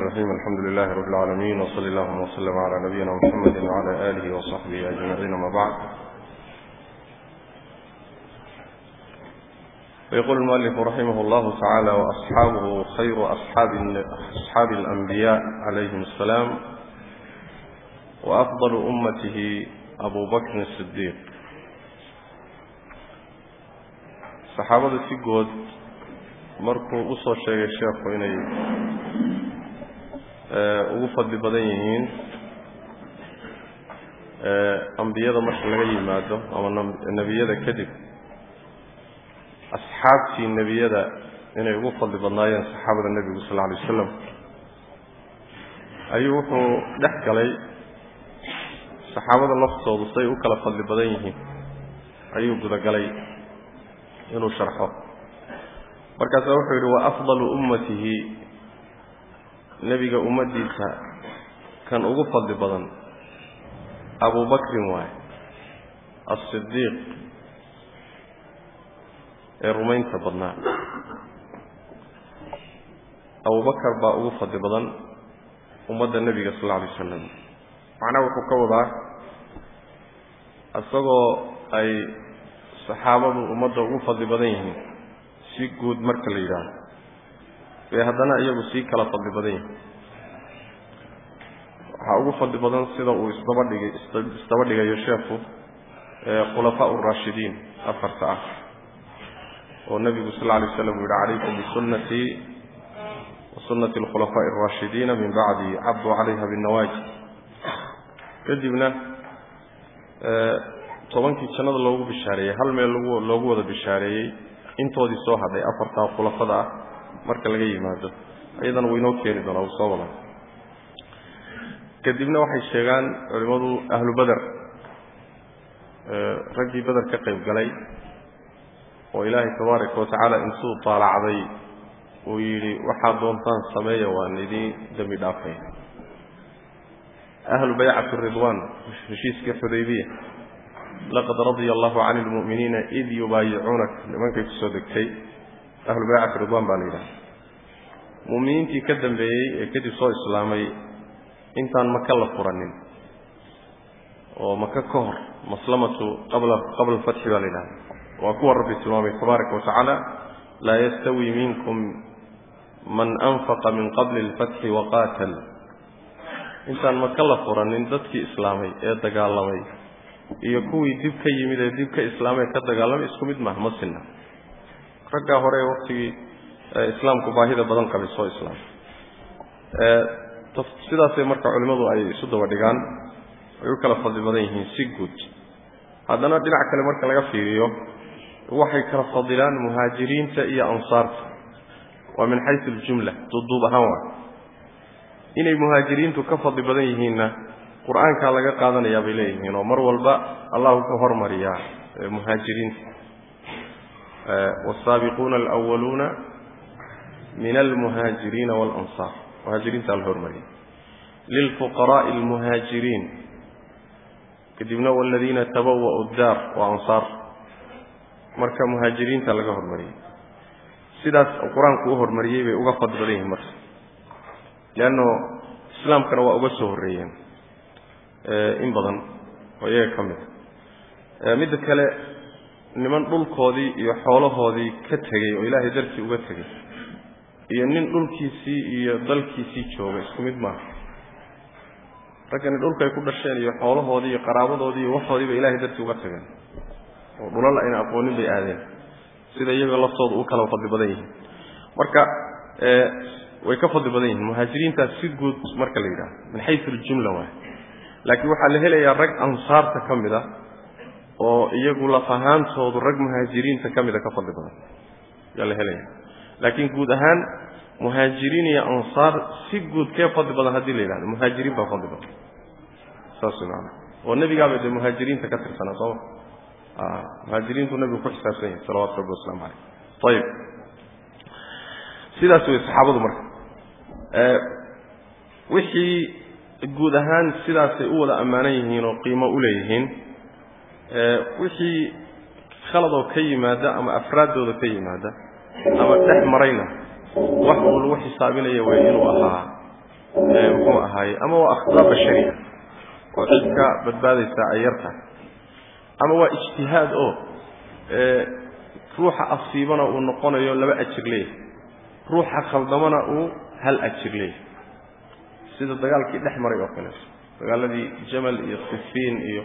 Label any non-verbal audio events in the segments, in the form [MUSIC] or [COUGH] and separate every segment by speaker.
Speaker 1: الرحيم الحمد لله رب العالمين وصلى الله وسلم على نبينا محمد وعلى آله وصحبه أجمعين ما بعد. ويقول المؤلف رحمه الله تعالى وأصحابه خير أصحاب, أصحاب الأنبياء عليهم السلام وأفضل أمته أبو بكر الصديق. صحابة markuu usoo sheegay sheekhu inay ugu fadli badan yihiin ambiyada marka laga yimaado ama nebiyada kadib asxaabtii nebiyada inay ugu fadli badnaayeen saxaabada nebigu sal lla alay wasalam ayuu wuxuu dhex galay saxaabada laftoodu say u kala fadli badan yihiin ayuu gudagalay inuu sharxo. Markaasaa wuxuu yidhi wa afdalu ummatihi nebiga ummaddiisa kan ugu fadli badan abu bakrin waaye alsidiiq ee rumaynta badnaa. Abu bakar baa ugu fadli badan ummadda nebiga sal alla alay wasalam macnaha wuxuu ka wadaa isagoo ay saxaabadu ummadda ugu fadli badan yihiin si guud marka la yidhaahdo bay haddana iyagu sii kala fadli badan yihiin waxaa ugu fadli badan sida uu isdaba dhigay isdaba dhigayo sheekhu khulafaa urashidiin afarta ah oo nebigu sal alay slam uu yihi calaykum bisunnatii wa sunnati alkhulafaa'i alraashidiina min bacdi cabduu calayha binawaaji kadibna tobankii jannada loogu bishaareeyey hal meel loogu wada bishaareeyey intoodii soo hadhay afartaa khulafada ah marka laga yimaado. Iyadana waynoo keeni doonaa uu soo wada kadibna waxay sheegaan culimmadu ahlu beder raggii beder ka qayb galay oo ilaahay tabaaraka wa tacaala intuu taalacday uu yidhi waxaad doontaan sameeya waan idiin dembi dhaafay. Ahlu baycati ridwaan heshiiskii xudaybiya. Laqad radia allahu cani lmu'miniina id yubaayicuunak nimankay ku soo degtay ahlu baycati baa la yidhaha mu'miniintii ka dambeeyey ee kadib soo islaamay intaan maka la furanin oo maka ka hor maslamatu qabla qabla alfatxi baa la yidhahda waa kuwa rabbi tilmaamay tabaaraka wa laa yastawi minkum man anfaqa min qabli alfatxi waqaatal intaan maka la furanin dadkii islaamay ee dagaalamay iyo kuwii dib ka yimid ee dib ka islaamee ka dagaalamay isku mid maaha ma sinna raggaa hore ee waktigii islaamku baahida badan qabay soo islaamay sidaasay marka culimmadu ay isu daba dhigaan ay u kala fadli badan yihiin si guud. Haddana dhinac kale marka laga fiiriyo waxay kala fadilaan muhaajiriinta iyo ansaarta. Waa min xaysu aljumla duduub ahaan waa. Inay muhaajiriintu ka fadli badan yihiinna qur'aankaa laga qaadanayaa bay leeyihiin oo mar walba allahu ka hormariyaa muhaajiriinta waalsaabiquuna alwaluuna min almuhaajiriina waalansaar muhaajiriintaa la hormariya lilfuqaraai almuhaajiriin kadibna waladiina tabawa'u daar waa ansaar marka muhaajiriinta laga hormariyey sidaas qur'aanku u hormariyey bay uga fadli badan yihiin marka leanno islaamkana waa uga soo horreeyeen in badan oo iyaga ka mid midda kale niman dhulkoodii iyo xoolahoodii ka tegey oo ilaahay dartii uga tegey iyo nin dhulkiisii iyo dalkiisii jooga isku mid maaha. Raggani dhulkaay ku dhasheen iyo xoolahoodii iyo qaraabadoodii iyo waxoodii bay ilahay dartii uga tageen oo dhulal ayna aqoonin bay aadeen. Sida iyaga laftooda u kala fadli badan yihiin. Marka way ka fadli badan yihiin. Muhaajiriintaas si guud marka la yidhahdo min xayu aljumla waay laakiin waxaa la helayaa rag ansaarta ka mid a oo iyagu laf ahaantoodu rag muhaajiriinta ka mida ka fadli badan. Ayaa la helaya. Laakiin guud ahaan muhaajiriin iyo ansaar si guud kee fadli badan haddii la yidhahdo muhaajiriin baa fadli badan. Saas maana oo nebigaaba dee muhaajiriinta ka tirsanaa sooma muhaajiriintu nebigu ku xisaabsan yahay salawatu rabbi waslamu caleyh ayib sidaas wey saxaabadu marka wixii guud ahaan sidaasay u wada ammaanan yihiin oo qiimo u leeyihiin wixii khaladoo ka yimaada ama afraaddooda ka yimaada ama dhex marayna wax lagu xisaabinaya wey inuu ahaa ahaaye ama waa akhtaa bashariya oo cid ka badbaadaysaa ay yar tahay ama waa ijtihaad oo ruuxa asiibana uu noqonayo laba ajir leeyahay ruuxa khaldamana uu hal ajir leeyahay. Sida dagaalkii dhex maray oo kaleeto dagaaladii jamal iyo sifiin iyo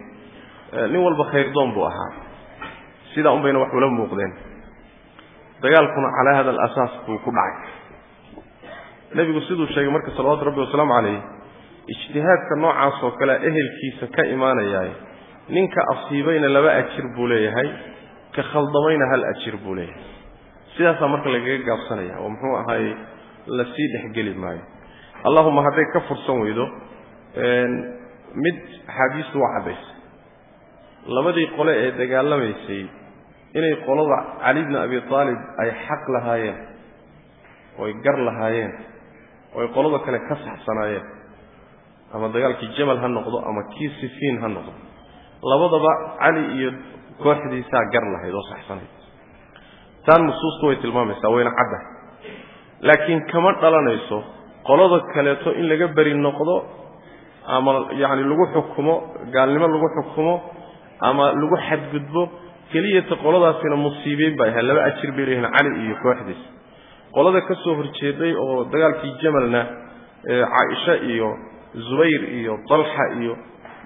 Speaker 1: nin walba khayrdoon buu ahaa. Sidaa un bayna wax ula muuqdeen. Dagaalkuna calaa hada alasaas buu ku dhacay. Nebigu siduu sheegay marka salawaatu rabbi wasalaamu calayh ijtihaadka noocaas oo kalea ehelkiisa ka imaanayaay ninka asiibayna laba ajir buu leeyahay ka khaldamayna hal ajir buu leeyahay. Sidaasaa marka lagaga gaabsanaya oo muxuu ahaayey la sii dhexgeli maayo. Allahuma hadday ka fursan weydo mid axaadiistu waa caddaysay labadii qole ee dagaalamaysay inay qolada cali bni abi aalib ay xaq lahaayeen ooy gar lahaayeen oo ay qolada kale ka saxsanaayeen ama dagaalkii jamal ha noqdo ama kii sifiin ha noqdo. Labadaba cali iyo kooxdiisaa gar lahayd oo saxsanayd. Taan nusuustu way tilmaamaysaa wayna caddahay laakiin kama dhalanayso qolada kaleeto in laga beri noqdo ama yacni lagu xukumo gaalnimo lagu xukumo ama lagu xadgudbo keliyata qoladaasina musiibeyn bay ahayd laba ajir bay leeyihiin cali iyo kooxdiis. Qolada ka soo horjeeday oo dagaalkii jamalna caaisha iyo zubayr iyo dalxa iyo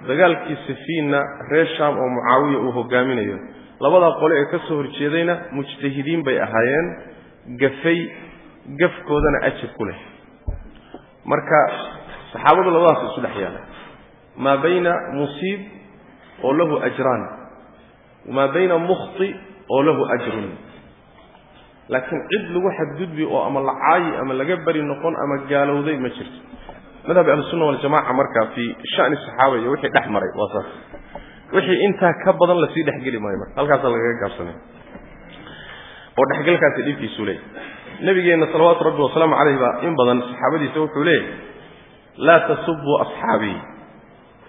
Speaker 1: dagaalkii safiinna reer sham oo mucaawiya uu hogaaminayo labadaa qole ee ka soo horjeedayna mujtahidiin bay ahaayeen gafay gafkoodana ajir ku leh. Marka saxaabadu labadaas isu dhex yaalla maa bayna musiib oo lahu ajraan. Maa bayna mukhti oo lahu ajrun. Laakiin cid lagu xadgudbi oo ama la caayi ama laga beri noqon ama gaalowday ma jirto. Madhab ahlusunna waljamaca marka fii shani saxaaba iyo wixii dhex maray waa saas. Wixii intaa ka badan la sii dhexgeli maayo marka halkaasaa lagaga gaabsanaya oo dhexgalkaasi dhibkiisuu leeyahy nabigeenna salawaatu rabbi wasalaamu calayh baa in badan saxaabadiisa wuxuu leeyahy laa tasubuu asxaabii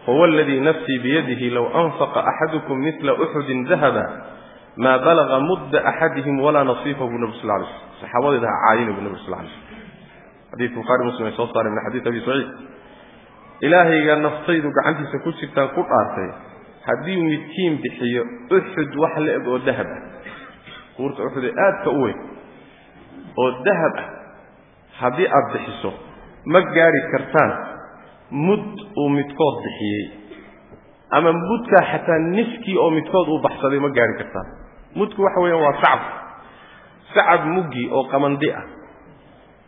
Speaker 1: huwa aladii nafsii biyadihi low anfaqa axadukum midla uxudin dahaba maa balaga mudda axadihim walaa nasiifahu bu sal lay slm saxaabadeeda ha caayina bu nabi sal lay slm xadiid bukhaari muslim ay soo saareen min xadiid abi saciid ilaahayga naftaydu gacantiisa ku jirtaan ku dhaartay haddii midkiin bixiyo uxud wax la-eg oo dahab ah buurta uxud ee aadka u weyn oo dahab ah haddii aada bixiso ma gaari kartaan mud uu midkood bixiyey. Ama mudkaa xataa niskii oo midkood uu baxsaday ma gaari kartaan. Mudku waxa weeyaan waa sacab. Sacab muggi oo qamandi ah.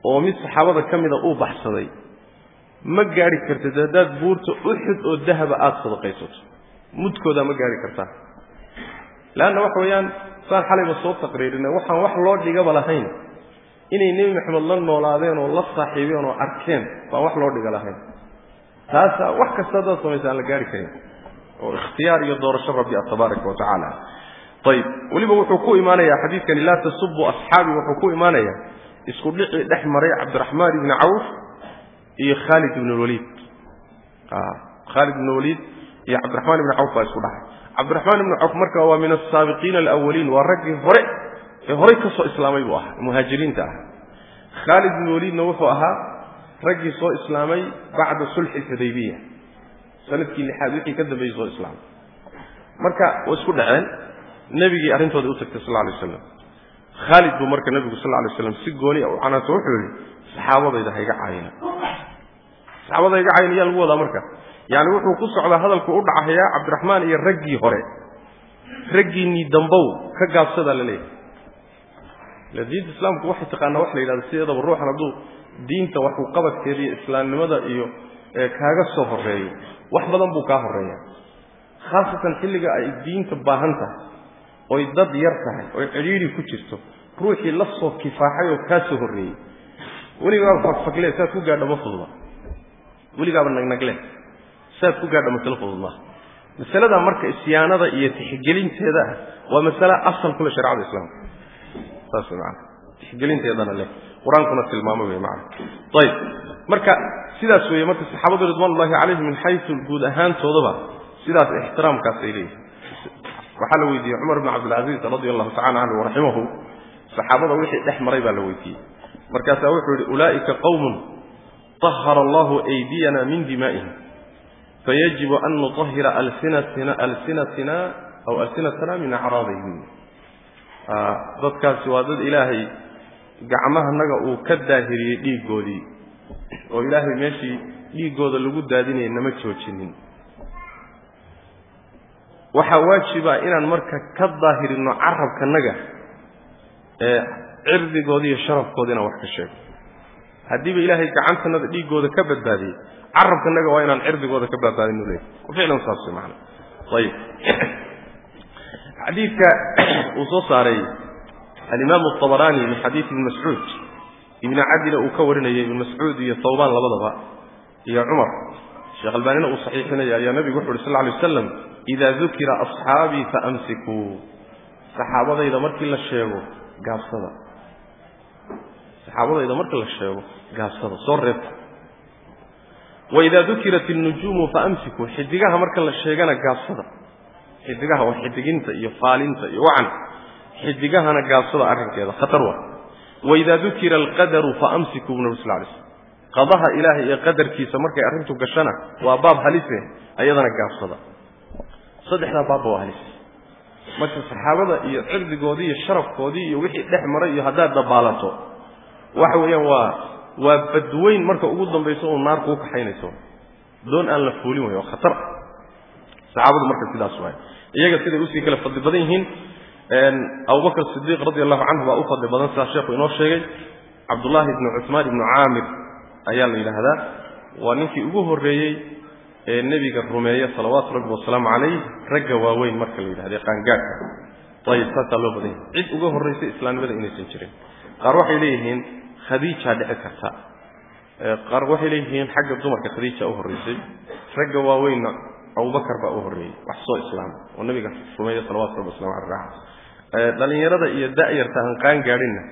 Speaker 1: Oo mid saxaabada ka mida uu baxsaday. Ma gaari kartid haddaad buurta uxud oo dahaba aada sadaqaysato. Mudkoodaa ma gaari kartaan. Leanna waxa weeyaan saan xalayba soo taqriirinay. Waxaan wax loo dhigaba lahayn. Inay nebi maxamed la noolaadeen oo la saaxiibeen oo arkeen baan wax loo dhiga lahayn taasaa wax kasta haddaad samaysa aan la gaari karin. Oo ikhtiyaar iyo doorasho rabbi ah tabaaraka wa tacaala. Ayib weliba wuxuu ku imaanayaa xadiidkani laa tasubuu asxaabi wuxuu ku imaanayaa isku dhicii dhex maray cabdiraxmaan ibni cawf iyo khaalid ibn lwaliid khaalid ibn waliid iyo cabdiraxmaan ibni cawf baa isku dhacay. Cabdiraxmaan ibni cawf marka waa min asaabiqiina alawaliin waa raggii hore ee horay ka soo islaamay buu ahaa muhaajiriinta ahaa. Khaalid ibn waliidna wuxuu ahaa raggii soo islaamay bacda sulxi xudaybiya sannadkii lixaad wixii ka dambeeyey soo islaamay. Marka way isku dhaceen. Nebigii arrintooda u tagtay sal alay waslam khaalid buu marka nebigu sal lay slam si gooni a u canaanto wuxuu yihi saxaabadayda hayga caayina. Saxaabada hayga caayina yaa lagu wadaa marka. Yani wuxuu ku socdaa hadalku u dhacahayaa cabdiraxmaan iyo raggii hore raggiinnii dambow ka gaabsadaa la leeyahay. Diinta islaamku waxay taqaanaa wax la yidhahdo sideedaba ruuxan hadduu diinta waxuu qabadkeeda iyo islaamnimada iyo kaaga soo horeeyo wax badan buu kaa horreeya khaasatan xilliga ay diinta baahan tahay oy dad yar tahay oy cidhiidhi ku jirto ruuxii la kifaaxay oo kaa soo weligaaba fagfagle saad ku gaadha ma fududa weligaaba nagnagle saad ku gaadha masalo fudud masalada marka isyaanada iyo tixgelinteeda ah waa masale asal kule sharecada islaamka. Saas tixgelinteedana leh qur'aankuna tilmaamo wey maana ayib marka sidaas weeye marka saxaabadu ridwan ullahi calayhim min xaysu guud ahaantoodaba sidaas ixtiraamkaas ay leeyihiin waxaa la weydiiyey cumar bn cabdilcaziiz radia allahu tacala canhu waraximahu saxaabada wixii dhex maray baa la weydiiyey. Markaasaa wuxuu yidhi ulaa'ika qowmun طahara allahu aydiyana min dimaa'ihim fayajibu an nuطahira alsinatina alsinatina aw alsinatana min acraadihim. Dadkaasi waa dad ilaahay gacmahanaga uu ka daahiriyey dhiiggoodii oo ilaahay meeshii dhiiggooda lagu daadinaya nama joojinin. Waxaa waajiba inaan marka ka daahirino carabkanaga ee cirdigooda iyo sharafkooda inaan wax ka sheego haddiiba ilaahay gacantanada dhiiggooda ka badbaadiyey carabkanaga waa inaan cirdigooda ka badbaadinu leeyahy ficlan saas maana ayib. [COUGHS] Xadiidka [COUGHS] uu soo saaray alimaam abarani min xadiid ibni mascuud ibni cadila uu ka warinayay ibn mascuud iyo thawbaan labadaba iyo cumar sheekh albaanina uu saxiixinaya ayaa nabigu wuxu uhi sal lay waslam ida dukira asxaabii faamsikuu saxaabadayda markii la sheego gaabsada. Saxaabadayda markii la sheego gaabsada. Soo reebta. Waida dukirat alnujuumu faamsikuu xidigaha marka la sheegana gaabsada. Xidigaha waa xidiginta iyo faalinta iyo wacan xidigahana gaabsada arrinkeeda khatar waa. Waida dukira alqadaru faamsikuu nabi sal lay slm qadaha ilaahay iyo qadarkiisa markay arrintu gashana waa baab halise ayadana gaabsada. Saddexdaa baabba waa halis. Marka saxaabada iyo cirdigoodii iyo sharafkoodii iyo wixii dhex maray iyo haddaad dabaalato waxa weeyaan waa waa badweyn marka ugu dambayso uu naar kuu kaxaynayso. Doon aan la fuulin way waa khatar. Saxaabadu marka sidaas waay. Iyaga siday u sii kala fadli badan yihiin abubakr sidiiq radi allahu canhu baa u fadli badan sidaa sheekhu inoo sheegay cabdullaahi ibnu cuثmaan ibnu caamir ayaa la yidhaahdaa waa ninkii ugu horreeyey ee nebiga rumeeya salawaatu rabbi wasalaamu calayh ragga waaweyn marka la yidhahda qaangaadhka ayib saasaa loo badan yahay. Cid uga horraysay islaamnimada inaysan jirin qaar waxay leeyihiin khadiijaa dhici karta. Qaar waxay leeyihiin xagga dumarka khadiija u horraysay ragga waaweynna abubakar baa u horreeyey wax soo islaama oo nebiga rumeeya salawatu rabbi waslamu aleyh dhallinyarada iyo da'yarta aan qaan gaadhinna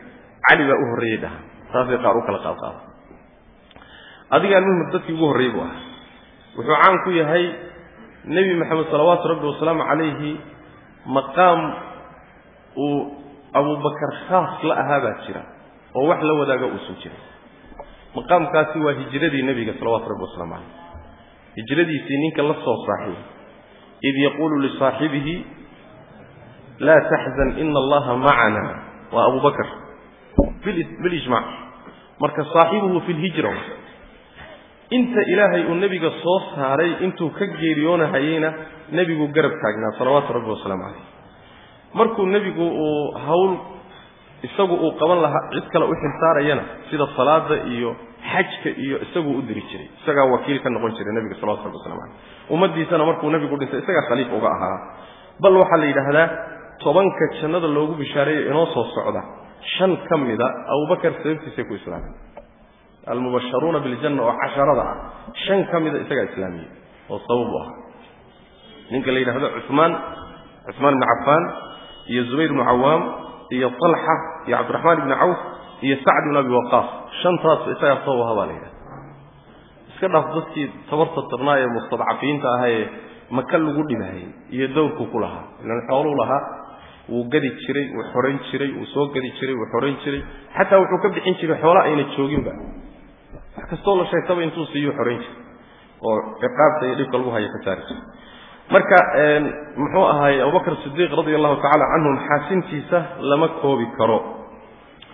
Speaker 1: cali baa u horreeyey dhaha saasay qaar u kala qaadqaada adiga almuhim dadkii ugu horreeyey buu ahaa. Wuxuu caan ku yahay nebi maxamed salawaatu rabbi wasalaamu calayhi maqaam uu abubakar khaas la ahaa baa jira oo wax la wadaaga uusan jirin maqaamkaasi waa hijradii nebiga salawaatu rabbi wasalaamu calayh hijradiisii ninka la soo saaxiibay id yaquulu lisaaxibihi laa taxzan ina allaha macana waa abu bakr. Marka saaxibuhu fi lhijra inta ilaahay uu nebiga soo saaray intuu ka geeriyoonahayeyna nebigu garab taagnaa salawaatu rabbi wasalaamu calayh markuu nebigu uu hawl isagu uu qaban lahaa cid kale u xilsaarayana sida salaada iyo xajka iyo isaguu u diri jiray. Isagaa wakiil ka noqon jiray nebiga salawatu rabbi waslamu calayh ummaddiisana markuu nebigu dhintay isagaa khaliif uga ahaa. Bal waxaa la yidhaahdaa tobanka jannada loogu bishaareeyo inoo soo socda. Shan ka mida abubakar sababtiisay ku islaameen almubasharuuna biljanna oo casharada ah. Shan ka mida isagaa islaamiyey oo sabab u ahaa ninka la yidhahdo cumaan cumaan ibnu cafaan iyo zubayr ibnu cawaam iyo talxa iyo cabdiraxmaan ibni cawf iyo sacd ibn abi waqaas shantaas isagaa sabab aha baa la yidhahda iska dhaaf dadkii tabarta tirnaa ee mustadcafiinta ah ee maka lagu dhibahayy iyo dowrku ku lahaa ilan xooluu lahaa wuu gadi jiray wuu xorayn jiray wuu soo gadi jiray wuu xorayn jiray. Xataa wuxuu ka bixin jiray xoola ayna jooginba. Wax kastoo la sheegtaba intuu siiyuu xorayn jiray oo ciqaabta iyo dhibka lagu haya ka saari jiray. Marka muxuu ahaay abubakr sidiiq radia allahu tacala canhu maxaasintiisa lama koobi karo.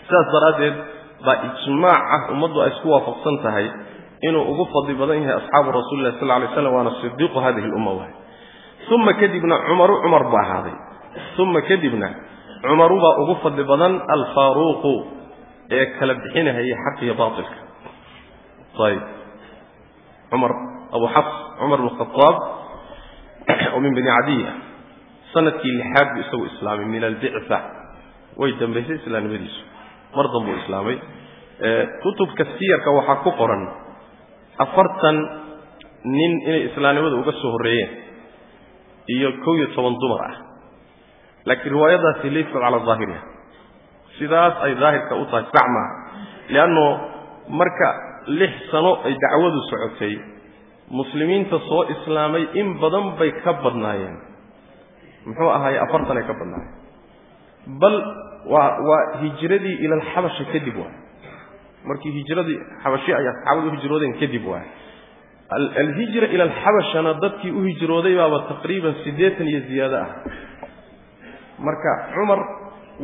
Speaker 1: Sidaas daraaddeed baa ijmaac ah ummaddu ay isku waafaqsan tahay inuu ugu fadli badan yahay asxaabu rasuli lah sal alay slam waana sidiiqu hadihi lumma waay. Uma kadibna cumaru cumar buu ahaaday uma kadibna cumaru baa ugu fadli badan alfaaruuqu ee kala bixinahayay xaq iyo baatilka ayib cumar abu xafs cumar bn oo min bani cadiya sannadkii lixaad buu isagu islaamay min albictha way dambaysay islaamnimadiisu mar danbuu islaamay kutubka siyarka waxaa ku qoran afartan nin inay islaamnimada uga soo horreeyeen iyo kow iyo toban dumar ah laakiin riwaayadaasi laysat calaa daahiriha sidaas ay daahirka u tahay sax maaha lianno marka lix sano ay dacwadu socotay muslimiinta soo islaamay in badan bay ka badnaayeen. Muxuu ahaay afartan ay ka badnaayeen. Bal waa waa hijradii ila alxabasha kadib waay. Markii hijradii xabashi ay asxaabadu u hijroodeen kadib waay. Alhijra ila alxabashana dadkii u hijrooday baaba taqriiban siddeetan iyo ziyaado ah marka cumar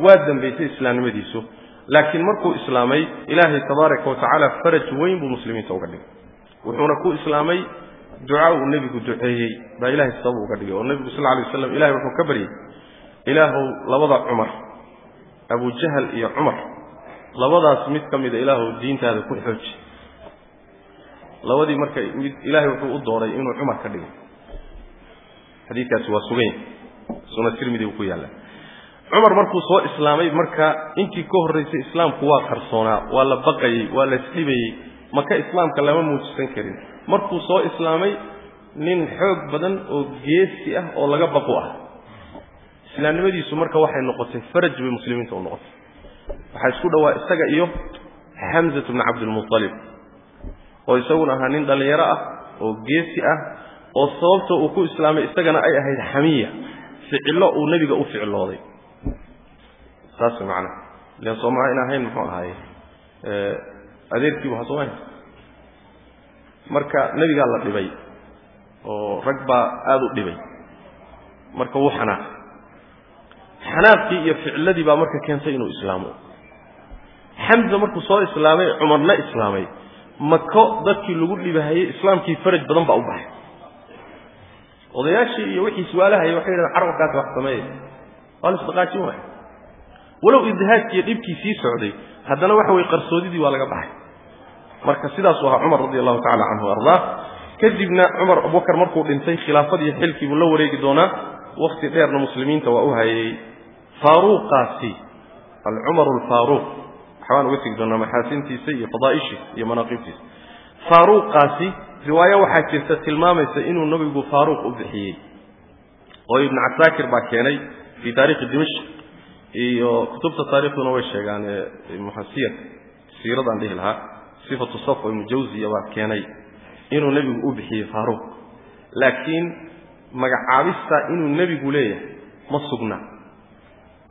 Speaker 1: waa dambaysay islaamnimadiisu laakiin markuu islaamay ilaahay tabaaraka wa tacaala faraj weyn buu muslimiinta uga dhigay. Wuxuuna ku islaamay duca uu nebigu duceeyey baa ilahay sabab uga dhigay oo nebigu sal alay waslam ilahay wuxuu ka baryey ilaahow labada cumar abujahal iyo cumar labadaas mid ka mida ilaahow diintaada ku xooji. Labadii marka mid ilaahay wuxuu u dooray inuu cumar ka dhigo xadiikaasi waa sugan suna tirmidi uu ku yaalla. Cumar markuu soo islaamay marka intii ka horraysay islaamku waa qarsoonaa waa la baqayey waa la isdhibayey maka islaamka lama muujisan karin. Markuu soo islaamay nin xoog badan oo geesi ah oo laga baqu ah. Islaamnimadiisu marka waxay noqotay faraj bay muslimiinta u noqotay. Waxaa isku dhowaa isaga iyo xamzat bni cabdilmualib oo isaguna ahaa nin dhallinyaro ah oo geesi ah oo sababta uu ku islaamay isagana ay ahayd xamiya ficillo uu nebiga u ficilooday. Saas macnaha ilan sooma in ahayn muxuu ahaaye adeerkiibu ha sooma marka nebigaa la dhibay oo rag baa aada u dhibay. Marka wuu xanaaq. Xanaaqkii iyo ficilladii baa marka keentay inuu islaamo. Xamza markuu soo islaamay cumarna islaamay. Mako dadkii lagu dhibahayey islaamkii faraj badan baa u baxay odayaashii iyo wixii su'aalahaya waxay yidhahdeen carabkaasi wax sameeya waa la isdhaqaajin waaya walow idhaajkiiyo dhibkii sii socday haddana waxa weye qarsoodidii waa laga baxay. Marka sidaasuu ahaa cumar radi allahu tacala canhu ardaa. Kadibna cumar abubakar markuu dhintay khilaafadii xilkii buu la wareegi doonaa. Wakti dheerna muslimiinta waa u hayay. Faaruuqaasi alcumaru alfaaruuq waxbaan uga tegi doonaa maxaasintiisa iyo fadaa'ishiisa iyo manaaqibtiisa faaruuqaasi riwaayo waxaa jirta tilmaamaysa inuu nabigu faaruuq u bixiyey oo ibnu casaakir baa keenay fii taarikhi dimashq iyo kutubta taarikhduna way sheegaan muxasiyar siiradaan dhihi lahaa sifatu safwa ibnu jawziya baa keenay inuu nebigu u bixiyey faaruuq laakiin magacaabista inuu nebigu leeyahay ma sugna.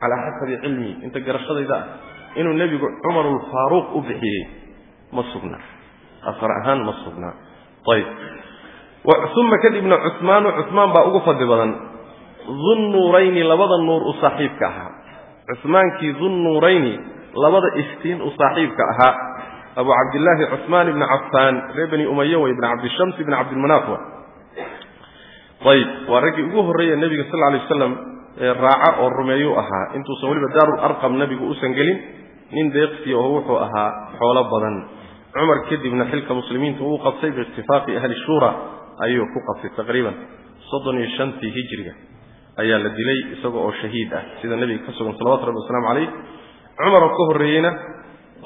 Speaker 1: Calaa xasabi cilmi inta garashadayda ah inuu nebigu cumarulfaaruuq u bixiyey ma sugna. Asar ahaan ma sugna uma kadibna cumaanu cumaan baa ugu fadli badan dunnuurayni labada nuur u saaxiibka ahaa cumaankii dunnuurayni labada iftiin u saaxiibka ahaa abu cabdillaahi cumaan ibni cafaan reer bani umaya wa ibn cabdishams ibn cabdilmanaaf ayb waa raggii ugu horreeye nebiga sal lay waslam raaca oo rumeeyuu ahaa intuusan weliba daarul arqam nebigu usan gelin nin deeqsi oo wuxuu ahaa xoolo cumar kadibna xilka muslimiinta uu qabtay biitifaaqi ahli shura ayuu ku qabtay taqriiban soddon iyo shantii hijriga. Ayaa la dilay isaga oo shahiid ah sida nebiga ka sugan salawatu rabbi wasalaamu calayh. Cumar oo ka horreeyeyna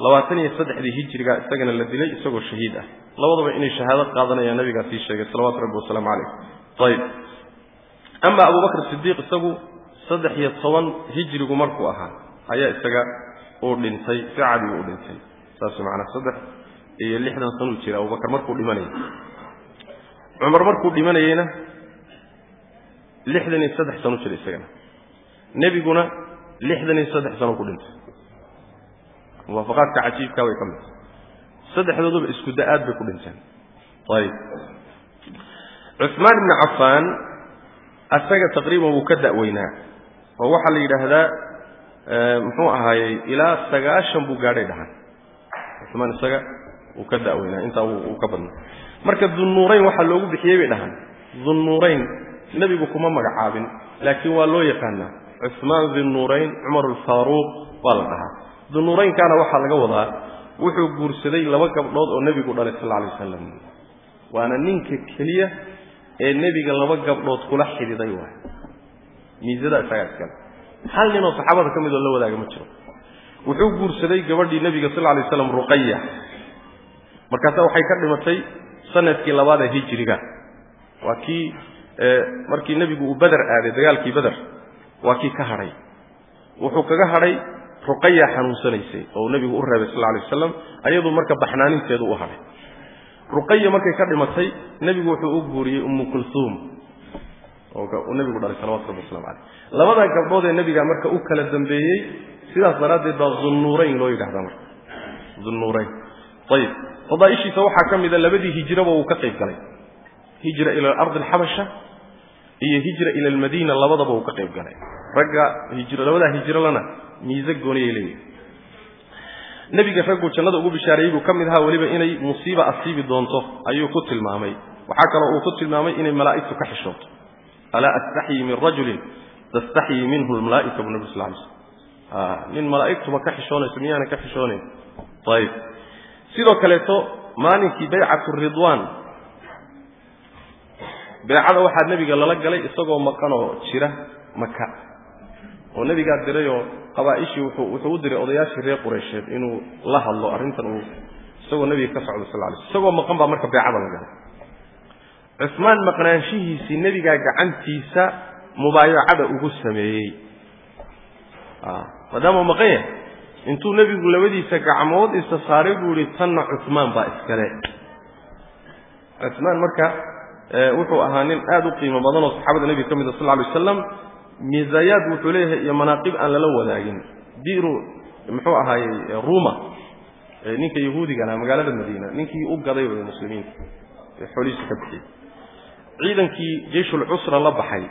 Speaker 1: labaatan iyo saddexdii hijriga isagana la dilay isagoo shahiid ah. Labadaba inay shahaado qaadanayaan nabigaa sii sheegay salawatu rabbi wasalaamu calayh. Ayb ama abubakr sidiiq isagu saddex iyo toban hijrigu markuu ahaa ayaa isaga uu dhintay si cadigu u dhintay. Saas macnaa saddex iyo lixdan sanuu jira abubakar markuu dhimanayay. Cumar markuu dhimanayeyna lixdan iyo saddex sanu jira isagana. Nebiguna lixdan iyo saddex sano ku dhintay. Muwaafaqaadka cajiibka way ka mid saddexdooduba isku da'aad bay ku dhinteen. Ayib. Cuثmaan ibni cafaan asaga taqriiban wuu ka da'weynaa oo waxaa la yidhaahdaa muxuu ahaayey ilaa sagaashan buu gaadhay dhahan cuثmaan isaga wuu ka da'weynaa intaa wuu ka badnaa. Marka dunnuurayn waxaa loogu bixiyey bay dhahan dunnuurayn nebigu kuma magacaabin laakiin waa loo yaqaanaa cuثmaan dinnuurayn cumar alfaaruuq waa la dhahaa. Dunnuuraynkaana waxaa laga wadaa wuxuu guursaday laba gabdhood oo nebigu dhalay sal alay wasalam waana ninka keliya ee nebiga laba gabdhood kula xidhiiday waay. Miisada isagaa iskale hal ninoo saxaabada ka midoo la wadaaga ma jiro. Wuxuu guursaday gabadhii nebiga sal alay waslam ruqaya markaasa waxay ka dhimatay sannadkii labaadee hijiriga. Waa kii markii nebigu uu beder aaday dagaalkii beder waa kii ka hadhay. Wuxuu kaga hadhay ruqaya xanuunsanaysay oo nebigu u reebay sal alay wasalam ayaduu marka baxnaaninteedu u hadhay. Ruqaya markay ka dhimatay nebigu wuxuu u guuriyey ummu kulhuum oo nebigu dhalay salawatu rabbi waslamu caleyh labadaa gabdhood ee nebiga marka u kala dambeeyey sidaas daraaddeed baa dunnuurayn loo yidhahdaa marka. Dunnuurayn ayib fadaaishiisa waxaa ka mida labadii hijraba uu ka qayb galay. Hijra ila ardi alxabasha iyo hijra ila almadiina labadaba uu ka qayb galay. Ragga hijr labadaa hijrolana miise gooniyay leeyihi nebiga ragguu jannada ugu bishaareeyey buu ka mid ahaa weliba inay musiiba asiibi doonto ayuu ku tilmaamay. Waxaa kaloo uu ku tilmaamay inay malaa'igtu ka xishooto alaa astaxyii min rajulin tastaxyii minhu lmalaa'ika bu nabi sal lay slm nin malaa'igtuba ka xishoonayso miyaana ka xishoonayn ayib sidoo kaleeto maalinkii baycatu ridwaan beecada waxaa nebiga lala galay isagoo maqanoo jira maka oo nebigaa dirayoo qabaa'ishii wuxuu wuxuu u diray odayaashii reer qureysheed inuu la hadlo arrintan uu isagoo nebiga ka socdo sal lay isagoo maqan baa marka beecada la galay cusmaan maqnaanshihiisii nebigaa gacantiisa mubaayacada ugu sameeyey. Maadaama maqan yahay intuu nebigu labadiisa gacmood isa saaray buu yihi tanna cusmaan baa iskale. Cusmaan marka wuxuu ahaa nin aad u qiimo badan oo saxaabada nebiga ka mid a sal lay waslam miisaayaad wuxuu leeyahay iyo manaaqib aan lala wadaagin. Biru muxuu ahaayey ruma ninka yahuudigana magaalada madiina ninkii u gaday way muslimiinta ee xoolihiisa ka bixiyey. Ciidankii jeyshulcusra la baxay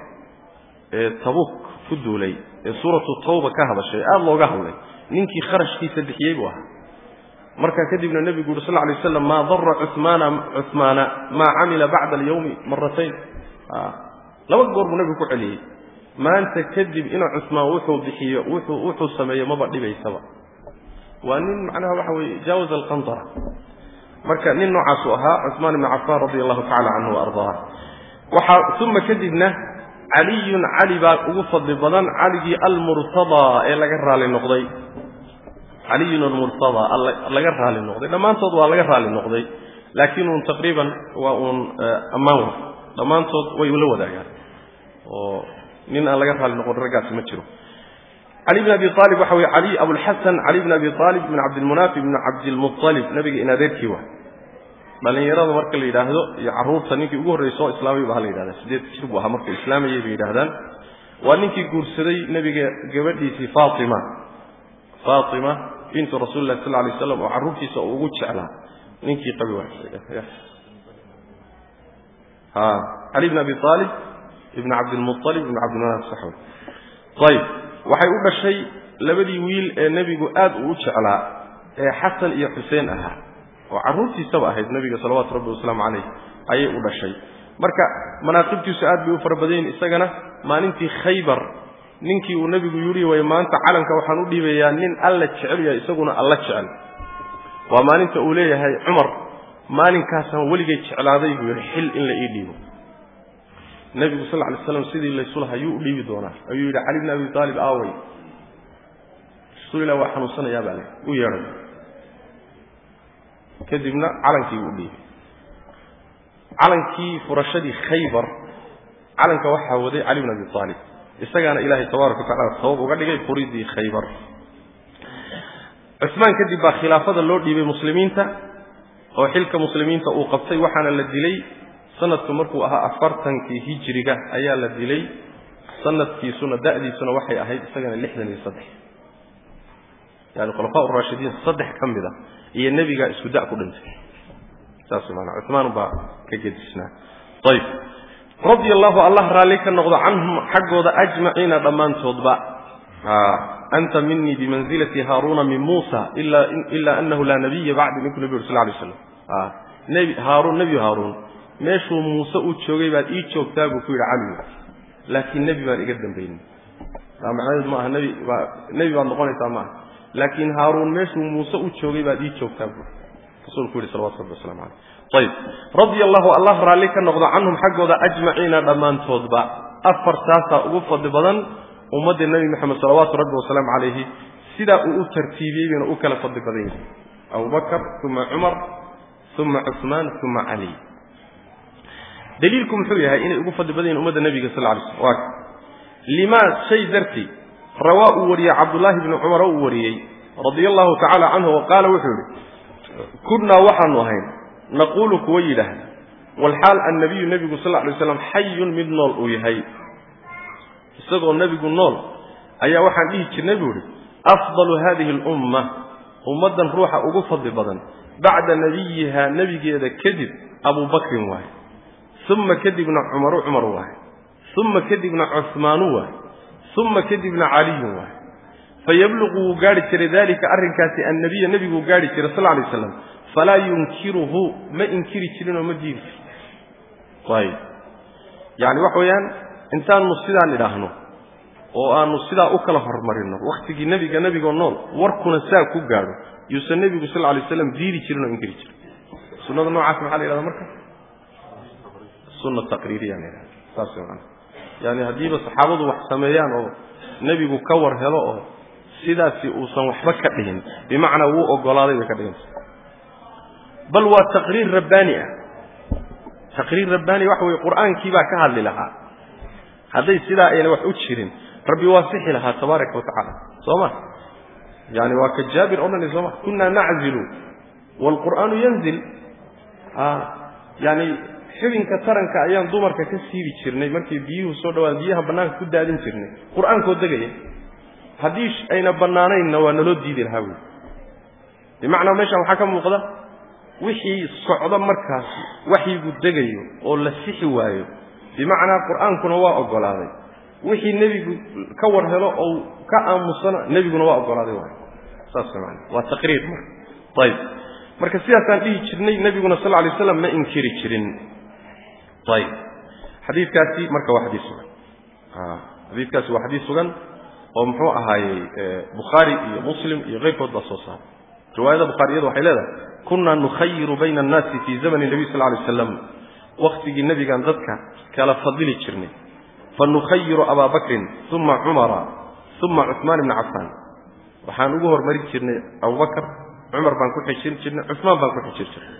Speaker 1: ee tabuuk ku duulay ee suuratu tawba ka hadashay aada looga hadlay ninkii kharashkiisa bixiyey buu ahaa. Markaa kadibna nebigu yuri sal lay waslam maa dara cumaana cumaana maa camila bacda alyawmi maratayn laba goor buu nebigu ku celiyey. Maanta kadib ina cusmaan wuxuu bixiyo wuxuu wuxuu sameeyo maba dhibaysaba. Waa nin macnaha waxa weye jaawaz alqantara marka nin noocaasuu ahaa cusmaan ibni cafaan radi allahu tacala canhu waardaa waxaa uma kadibna caliyun cali baa ugu fadli badan caligii almurtadaa ee laga raali noqday. Caliyun almurtadaa laga raali noqday. Dhammaantood waa laga raali noqday laakiin uun taqriiban waa uun ammaan wa dhammaantood way la wadaagaan. Oo nin aan laga raali noqon raggaasi ma jiro. Cali bn abi aalib waxa weye ali abulxasan cali bn abi aalib ibn cabdilmunaafi ibn cabdilmualib nabiga in adeerkii dhallinyarada marka la yidhaahdo iyo carruurta ninkii ugu horreysay oo islaamay ba ha la yidhahda sideed jir buu ahaa marka islaamayay bay yidhahdaan waa ninkii guursaday nebiga gabadhiisii faatima. Faatima bintu rasuli lah sal alay slam oo carruurtiisa uu ugu jeclaa. Ninkii qabi cali bn abi aalib ibn cabdilmualib ibn cabdilmanaaf saxwe ayib waxay u dhashay labadii wiil ee nebigu aad uu u jeclaa ee xasan iyo xuseen ahaa oo carruurtiisaba ahayd nebiga salawaatu rabbi wasalaamu calayh ayay u dhashay. Marka manaaqibtiisu aad bay u fara badan yihiin isagana maalintii khaybar ninkii uu nebigu yidhi way maanta calanka waxaan u dhiibayaa nin alla jecel yahay isaguna alla jecel. Waa maalinta uu leeyahay cumar maalinkaasaan weligay jeclaaday buu yidhi xil in la ii dhiibo. Nebigu sal lay slam sidii laysulaha yuu u dhiibi doonaa. Ayuu yidhi cali bn abi aalib aawey rasuulilah waa xanuunsanayaa baa le u yeedhay kadibna calankii u dhiibay. Calankii furashadii khaybar calanka waxaa waday cali bn abi aalib isagaana ilaahay tabaaraka wa tacala sabab uga dhigay furidii khaybar. Cusmaan kadib baa khilaafada loo dhiibay muslimiinta oo xilka muslimiinta uu qabtay waxaana la dilay sanadku markuu ahaa afartankii hijiriga ayaa la dilay. Sanadkiisuna da'diisuna waxay ahayd isagana lixdan iyo saddex. Yani khulafaa urashidiin saddex ka mid a iyo nebigaa isku da' ku dhintay. Saas maanaa cumaan baa ka gedisnaa. Ayib radia allahu allah raalli ka noqdo canhum xaggooda ajmaciina dhammaantoodba. Anta minii bimanzilati haaruuna min muusa ila anahu laa nabiya bacdi ninku nebi ur sal lay slam haaruun nebi haaruun meeshuu muuse uu joogay baad ii joogtaa buu ku yidhi caligu laakiin nebi baan iga dambaynin. Macnaheedu maaha nebi baa nebi baad noqonaysaa maaha laakiin haaruun meeshuu muuse u joogay baad ii joogtaa buu rasuulku yidhi salawatu rabbi waslamu caleyh ayib radia allahu allah raalli ka noqdo canhum xaggooda ajmaciina dhammaantoodba afartaasaa ugu fadli badan ummadda nebi moxamed salawaatu rabbi wasalaamu calayhi sidaa uu u tartiibiyey bayna u kala fadli badan yihiin abubakar uma cumar uma cuثmaan uma cali daliilku muxuu yahay inay ugu fadli badan yihiin ummadda nebiga sal lay slm waa limaa shay dartii rawaa uu wariyey cabdullaahi bni cumar uu wariyey radia allahu tacaala canhu wa wuxuu yihi kunnaa waxaanu ahayn naquulu kuwa yidhaahda walxaal annabiyu nebigu sal lay slam xayun mid nool uu yahay. Isagoo nebigu nool ayaa waxaan dhihi jirnay buu ihi afdalu hadihi alumma ummaddan ruuxa ugu fadli badan bacda nabiyiha nebigeeda kadib abubakrin waaye uma kadibna cumaru cumar waaye uma kadibna cuhmaanu waaye uma kadibna caliyun waaye fayabluqu wuu gaari jiray dalika arrinkaasi annabiya nebiguu gaari jiray sal lay slam falaa yunkiruhu ma inkiri jirin oo ma diidi jirin yani waxa weeyaan intaanu sidaan idhaahno oo aanu sidaa u kala hormarino waktigii nebiga nebigoo nool warkuna saa ku gaadho yuusan nebigu sal lay slam diidi jirin oo inkiri jirin sunnada noocaas maxaa la yhahda marka sunna taqriiriya la saas man yani haddiiba saxaabadu wax sameeyaan oo nebigu ka war helo oo sidaasi uusan waxba ka dhihin bimacnaa wuu ogolaaday bay ka dhiganta bal waa taqriir rabbaani ah. Taqriir rabbaani waxa weye qur'aankii baa ka hadli lahaa. Hadday sidaa ayna wax u jirin rabbi waa sixi lahaa tabaaraka wa tacala soo ma? Yani waa ka jaabir odhanay soo ma? Kunaa naczilu waalqur'aanu yanzil. Yani xibinka taranka ayaan dumarka ka siibi jirnay. Markay biyuhu soo dhawaan biyaha bannaanka ku daadin jirnay. Qur'aankoo degaya haddii ayna bannaanaynna waa naloo diidi lahaa wey bimacnaa meeshaan waxaa ka muuqda wixii socdo markaas waxyigu degayo oo la sixi waayo. Bimacnaa qur'aankuna waa ogolaaday. Wixii nebigu ka war helo oo ka aamusana nebiguna waa ogolaaday waay saas man waa taqriir marka. Ayib marka sidaasaan dhihi jirnay nebiguna sal lay slam ma inkiri jirin ayib xadiikaasi marka waa xadii sugan. Xadiikaasi waa xadiis sugan oo muxuu ahaayey bukhaari iyo muslim iyo keyrkood baa soo saaray riwaayada bukhaariyadu waxay leedahay kunaa nukhayiru bayna annaasi fii zamani nebiy sal lay aslam waktigii nebigaan dadka kala fadili jirnay. Fanukhayiru abaa bakrin uma cumara uma cuثmaan ibna cafaan. Waxaan ugu hormari jirnay abubakr cumar baan ku xijin jirnay cuثmaan baan ku xijir jirnay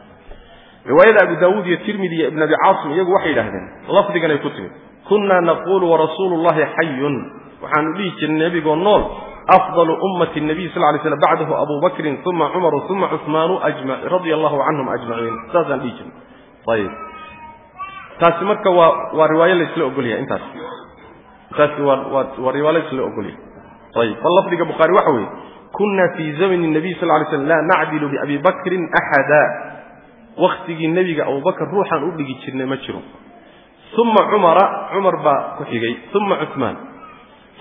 Speaker 1: riwaayada abu daawuud iyo tirmidi iyo ibn abi caasim iyagu waxay yidhahdeen lafdiganay ku timid kunaa naqulu warasuulu llahi xayun waxaanu dhihi jirnay nebigoo nool afdalu ummati nabiy sal lay slam bacdahu abu bakrin uma cumaru uma cuثmaanu radia allahu canhum ajmaciin saasaan dhihi jirnay ayib. Taasi marka waa waa riwaayo laysla ogolyahay intaas. Taasi waa waa waa riwaayo laysla ogolyahay. Ayib. Bal lafdiga bukhaari waxa weeye kuna fii zamani nabiy sal lay slam laa nacdilu biabi bakrin axada waktigii nebiga abubakr ruuxaan u dhigi jirnay ma jiro. Uma cumara cumar baa ku xigay. Uma cuثmaan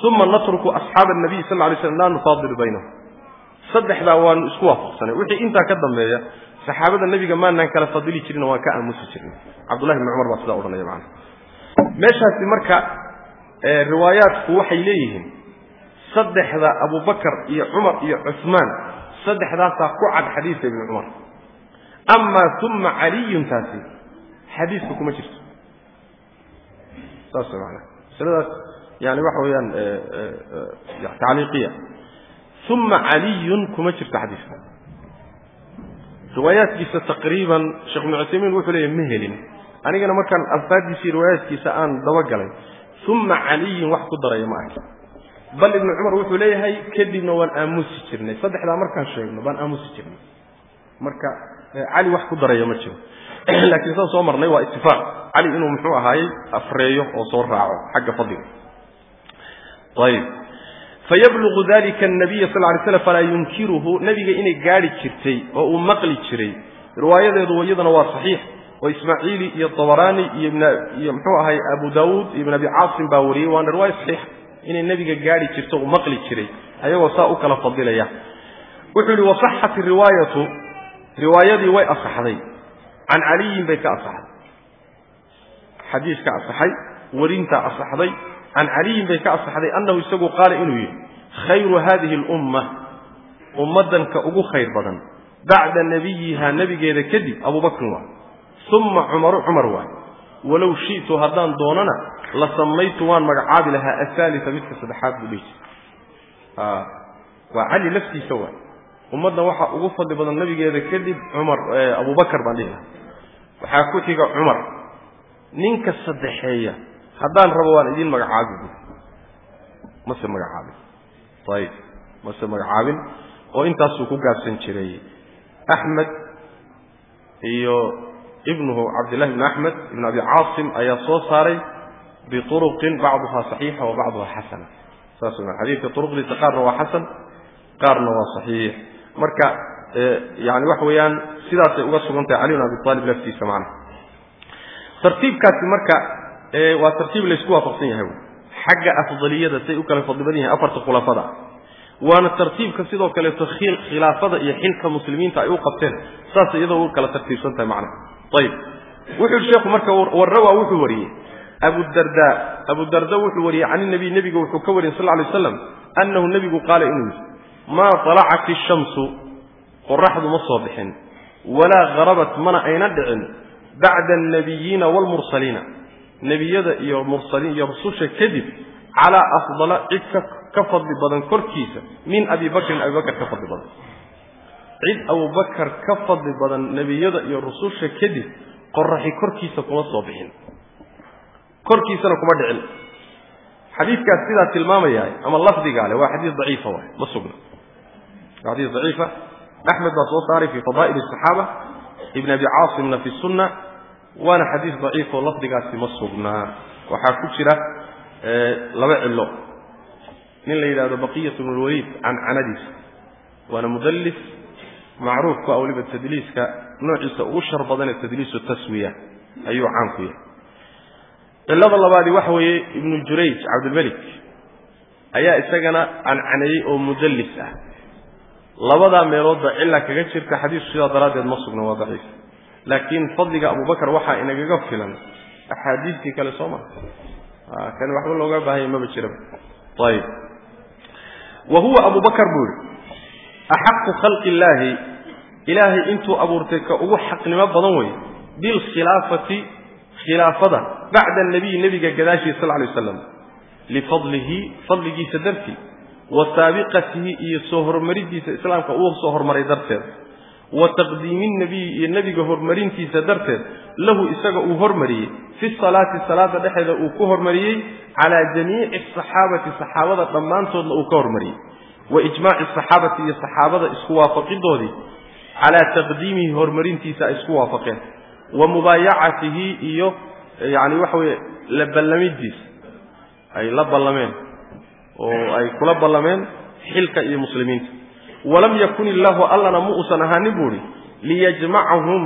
Speaker 1: uma natruku asxaaba nabiy sal lay slam laa nufaadilu baynahum. Saddexdaa waanu isku waafaqsanay. Wixii intaa ka dambeeya saxaabada nebiga maanaan kala fadili jirin waan ka aamusi jirnay. Cabdullahi bni cumar baa sidaa odhanaya macana meeshaasi marka riwaayaadku waxay leeyihiin saddexda abubakar iyo cumar iyo cuثmaan saddexdaasaa ku cad xadiidka ibni cumar amaa uma caliyun taasi. Xadiiska kuma jirto. Saas maana masaladaas yani waxa weeyaan tacliiqiya uma caliyun kuma jirto xadiiska riwaayaadkiisa taqriiban sheekh ibnu cuthaymiin wuxuu leeyahy ma helin. Anigana markaan alfaadiisii riwaayaadkiisa aan dabagalay uma caliyun wax ku daraya ma arki bal ibnu cumar wuxuu leeyahay kadibna waan aamusi jirnay. Saddexdaa markaan sheegno baan aamusi jirnay. Marka cali wax ku daraya ma jiro. [CLEARS THROAT] Laakiin saan soo marnay waa itifaaq cali inuu muxuu ahaayey afreeyo oo soo raaco xagga fadliga. Ayib. Fayablugu dalika anabiya sal lay slam falaa yunkiruhu. Nebiga inay gaadhi jirtay oo uu maqli jiray riwaayadeedu iyadana waa saxiix. Oo ismaaciili iyo dabaraani iyo muxuu ahay abu daawuud iyo ibn abi caasim baa wariyey. Waana riwaaya saxiixa inay nebiga gaadhi jirto uu maqli jiray ayagoo saa u kala fadilaya. Wuxuu yihi wasaxat riwaayatu riwaayadii way asaxday can caliyin bay ka asaxday xadiiska asaxay warintaa asaxday can caliyin bay ka asaxday annahu isagu qaala inuu yidhi khayru hadihi alumma ummaddanka ugu khayr badan bacda nabiyihaa nebigeeda kadib abubakrin waay uma cumaru cumar waay walow shi'tu haddaan doonana la samaytu waan magacaabi lahaa ahaalita midka saddexaad buu dhihi jiray. Waa cali laftiisa waay ummaddan waxaa ugu fadli badan nabigeeda kadib cumar abubakar baan dhihi waxaa ku xiga cumar ninka saddexeeya haddaan rabo waan idiin magacaabi mase magacaabin. Ayib mase magacaabin. Oo intaasuu ku gaabsan jiray axmed iyo ibnuhu cabdillahi bn axmed. Ibn abi caasim ayaa soo saaray biuruqin bacduhaa saxiixa wa xasana. Saas xadiidka uruqdiisa qaarna waa xasan qaarna waa saxiix marka yani waxa weeyaan sidaasay uga sugan tahay cali bin abi aalib laftiisa macnaha tartiibkaasi marka waa tartiib laysku waafaqsan yahay xagga afdaliyada say u kala fadli badan yihiin afarta khulafada. Waana tartiibka sidoo kaleeto khilaafada iyo xilka muslimiinta ay u qabteen. Saasay iyadoo u kala tartiibsan tahay macnaha ayib wuxuu yihi sheekhu marka warrawaa wuxuu wariyey. Abudarda abudarda wuxuu wariyey can inabiy nebiga wuxuu ka wariyey sal lay slam annahu nebigu qaala inuu yidhi maa talacat ishamsu qoraxdu ma soo bixin walaa harabat mana ayna dhicin bacda annabiyiina waalmursaliina nebiyada iyo mursaliin iyo rususha kadib calaa afdala cid ka fadli badan korkiisa min abi bakrin abi ka fadli badan. Cid abubakar ka fadli badan nebiyada iyo rususha kadib qoraxi korkiisa kuma soo bixin. Korkiisana kuma dhicin. Xadiidkaas sidaa tilmaamaya ama lafdigaa le waa xadiis daciifa waay ma sugna waa xadiis daciifa axmed baa soo saaray fii fadaa'il asaxaaba ibn abi caasimna fi sunna waana xadiis daciif oo lafdigaasi ma sugnaa waxaa ku jira laba cilo nin la yidhahdo baqiyat bnu lwaliid cancanadiisa waana mudallis macruuf ku a weliba tadliiska noociisa ugu shar badanee tadliisu taswiya ayuu caan ku yahay cilada labaadi waxa weeye ibnu jurayj cabdilmelik ayaa isagana cancaneeyey oo mudallis ah labadaa meeloodba cila kaga jirta xadiisku sidaa daraaddeed ma sugna waa daciif. Laakiin fadliga abubakar waxaa inagaga filan. Axaadiistii kale soo maa kani waxba looga baahanya maba jiraba ayib wa huwa abubakar buu yihi axaqu khalqi illaahi. Ilaahay intuu abuurtay ka ugu xaqnimo badan wey bilkhilaafati khilaafada bacda anabiy nebiga gadaashiisa sal lay waslam lifadlihi fadligiisa dartii wa saabiqatihi iyo soo hormaridiisa islaamka uu soo hormaray darteed. Wa taqdiimi nabiyi iyo nebiga horumarintiisa darteed lahu isaga uu hormariyey. Fi salaati salaada dhexeeda uu ku hormariyey calaa jamiici asaxaabati saxaabada dhammaantoodna uu ka hormariyey. Wa ijmaaci asaxaabati iyo saxaabada isku waafaqidoodii calaa taqdiimihi horumarintiisa ay isku waafaqeen. Wa mubaayacatihi iyo yani waxa weye la ballamidiisa ay la ballameen oo ay kula ballameen xilka iyo muslimiinta. Walam yakun illaahu allana ma uusan ahaanin buu ihi liyajmacahum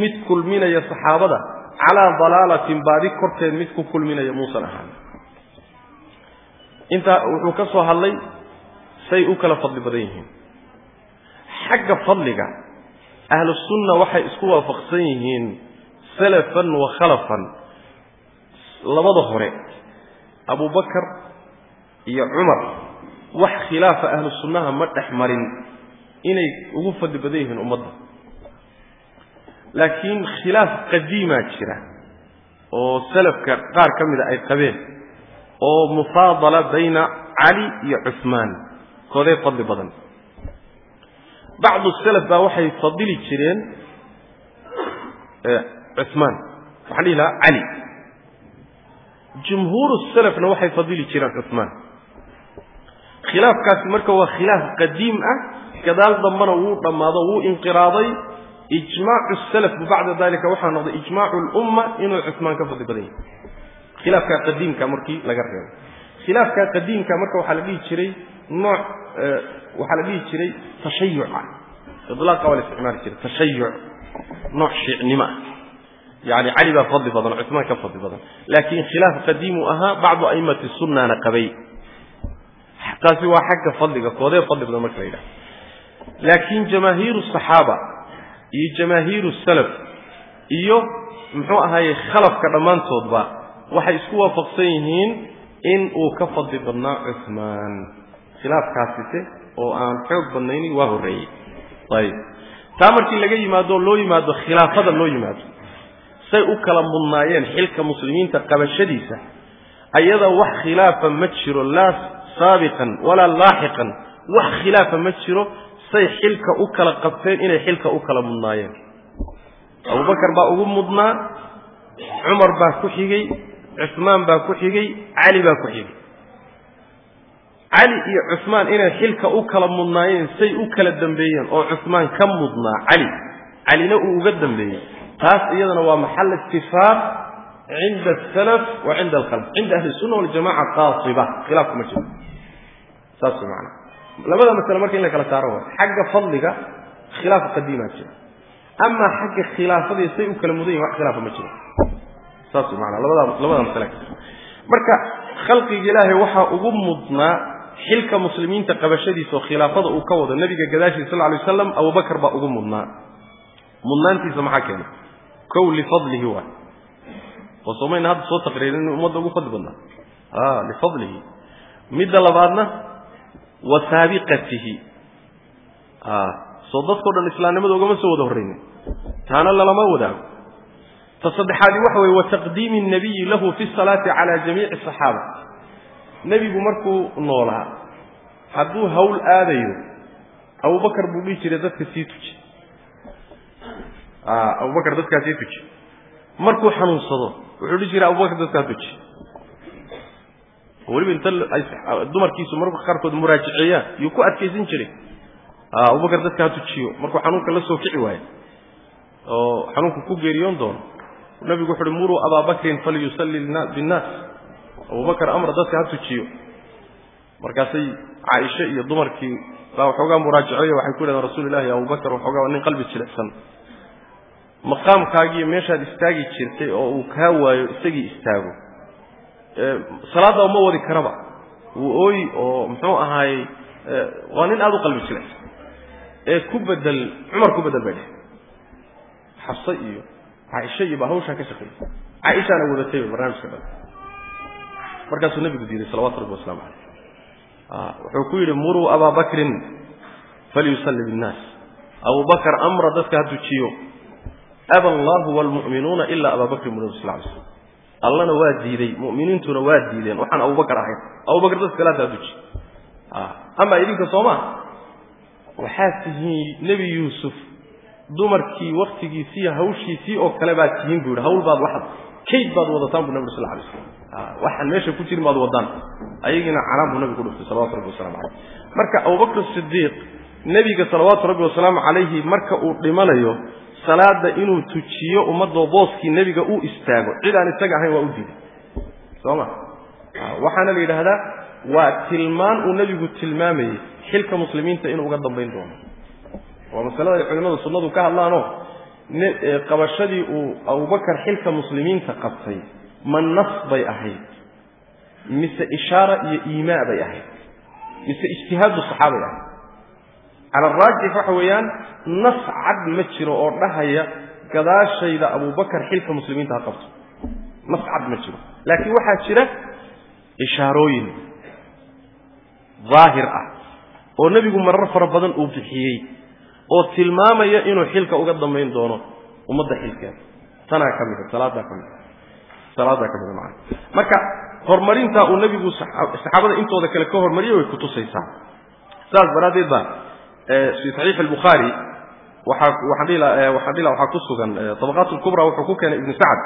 Speaker 1: mid kulminaya saxaabada calaa dalaalatin baadi korteed mid ku kulminaya muusan ahaanin. Intaa wuxuu ka soo hadlay say u kala fadli badan yihiin. Xagga fadliga ahlu sunna waxay isku waafaqsan yihiin salafan wa khalafan. Labada hore abubakar iyo cumar wax khilaafa ahlu sunnaha ma dhex marin inay ugu fadli badan yihiin ummadda. Laakiin khilaaf qadiimaa jira oo salafka qaar ka mida ay qabeen oo mufaadala bayna cali iyo cusmaan koodee fadli badan. Bacdu salaf baa waxay fadili jireen cusmaan waxaan dhihi lahaa cali jumhuuru salafna waxay fadili jireen cusmaan khilaafkaasi marka waa khilaaf qadiim ah gadaal dambana wuu dhammaado wuu inqiraaday. Ijmaacu salafku bacda dalika waxaa noqday ijmaacu lumma inuu cusmaan ka fadli badan yahay khilaafkaa qadiimka markii laga reebo. Khilaafkaa qadiimka marka waxaa la dhihi jiray nooc waxaa la dhihi jiray tashayuca ilaaqa waa la isticmaali jiray tashayuc. Nooc shiicnimo ah. Yani cali baa fadli badan cusmaan ka fadli badan. Laakiin khilaaf qadiimuu ahaa bacdu a'immati sunnana qabay taasi waa xagga fadliga koodee fadli badan marka la yidhaha laakiin jamaahiiru saxaaba iyo jamaahiiru salaf iyo muxuu ahaaye khalafka dhammaantoodba waxay isku waafaqsan yihiin in uu ka fadli badnaa cusmaan. Khilaafkaasise oo aan xoog badnaynin waa horreeyey. Ayib. Taa markii laga yimaado loo yimaado khilaafada loo yimaado say u kala mudnaayeen xilka muslimiinta qabashadiisa ayada wax khilaafa ma jiro laa saabiqan walaa laaxiqan wax khilaafa ma jiro say xilka u kala qabteen inay xilka u kala mudnaayeen. Abubakar baa ugu mudnaa cumar baa ku xigay cusmaan baa ku xigay cali baa ku xigay. Cali iyo cusmaan inay xilka u kala mudnaayeen say u kala dambeeyeen oo cusmaan ka mudnaa cali calina uu uga dambeeyey. Taas iyadana waa maxal itifaaq cinda asalaf wa cinda alkhalf cinda ahli sunna waljamaca qaasiba khilaafku ma jiro saas maana labada masale marka in la saaro xagga fadliga khilaaf qadiimaa jira amaa xagga khilaafadii say u kala mudan yihiin wax khilaafa ma jiro saas maanaa labadaa labada masale marka khalqiga ilaahay waxaa ugu mudnaa xilka muslimiinta qabashadiisa oo khilaafada uu ka wado nebiga gadaashiisa sal alay waslam abubakar baa ugu mudnaa mudnaantiisa maxaa keenay kow lifadlihi waay oo soomayna hadda soo taqriirin inuu ummadda ugu fadli badnaa a lifadlihi midda labaadna wa saabiqatihi a soo dadkao dhan islaamnimada ugama soo wada horraynin taana lalama wadaago ta saddexaadi waxa weye wa taqdiimi الnabiyi lahu fi الsalaati cala jamiici الصaxaaba nebigu markuu noolaa hadduu hawl aadayo abubakar buu dhihi jiray dadka sii tuji abubakar dadkaa sii tuji markuu xanuunsado wuxuu dhihi jiray abubakar dadkaa tuji weliba inta dumarkiisu marka qaarkood muraajiceeyaan yuu ku adkaysan jiray. Abubakar dadka ha tujiyo markuu xanuunka la soo kici waayo oo xanuunku ku geeriyoon doono nabigu wuxu uhi muruu abaa bakrin falyusalli binnaas. Abubakar amra dadka ha tujiyo markaasay caaisha iyo dumarkii baa waxoogaa muraajaceeyo waxay ku yidhahdeen rasuul ilahi abubakar waxoogaa waa nin qalbi jilicsan maqaamkaagiiyo meeshaad istaagi jirtay oo uu kaa waayo isagii istaago. Salaadda uma wadi karaba. Wuu ooyi oo muxuu ahaayey waa nin aada u qalbi jilicsan ee ku bedel cumar ku bedel bay dheh xabse iyo caaisha iyo baa hawshaa ka shaqeeyey. Caaishaana wadatay barnaamijka dhan. Markaasuu nebigu diiday salawatu rabbi waslamu caleyh wuxuu ku yidhi muruu abaa bakrin falyusalli binnaas. Abubakar amra dadka ha tujiyo aba allahu waalmu'minuuna ilaa abaa bakrin bu nabi sal lay allana waa diiday mu'miniintuna waa diideen. Waxaan abubakar ahayn abubakar dadka kalaata ha tuji amaa idinka soo maa waxaad tihiin nebi yuusuf dumarkii waktigiisiiyo hawshiisii oo kale baad tihiin buu yidhi. Hawl baad waxaad kayd baad wadataan bu nabig sal lay slam waxaan meesha ku jirin baad wadaan. Ayagiina canaan buu nabigu ku dhuftay salawatu rabbi wasalaamu caleyh marka abubakr sidiiq nebiga salawaatu rabbi wasalaamu calayhi marka uu dhimanayo salaada inuu tujiyo ummadoo booskii nebiga uu istaago. Cid aan isaga ahayn waa u diiday soo ma? Waxaana la yidhaahdaa waa tilmaan uu nebigu tilmaamayey xilka muslimiinta inuu uga dambayn doono. Waa masalada ay culimmadu sunnadu ka hadlaanoo qabashadii uu abubakar xilka muslimiinta qabtay ma nas bay ahayd mise ishaara iyo iimaa bay ahayd mise ijtihaadu saxaabay ahayd cala araajix waxa weeyaan nas cad ma jiro oo dhahaya gadaashayda abubakar xilka muslimiinta ha qabto. Nas cad ma jiro. Laakiin waxaa jira ishaarooyin daahir ah oo nebigu marar fara badan uu bixiyey oo tilmaamaya inuu xilka uga dambayn doono ummadda xilkeeda tanaa ka mida salaadaa ka mida salaadaa ka mida macana marka horumarintaa uu nebigu saxaabada intooda kale ka hormariyey way kutusaysaa. Saas daraaddeed baa fi saxiix albukhaari waxaa waxaan dhihi laha waxaa ku sugan tabaqaat lkubra wuxuu ku keenay ibnu sacd.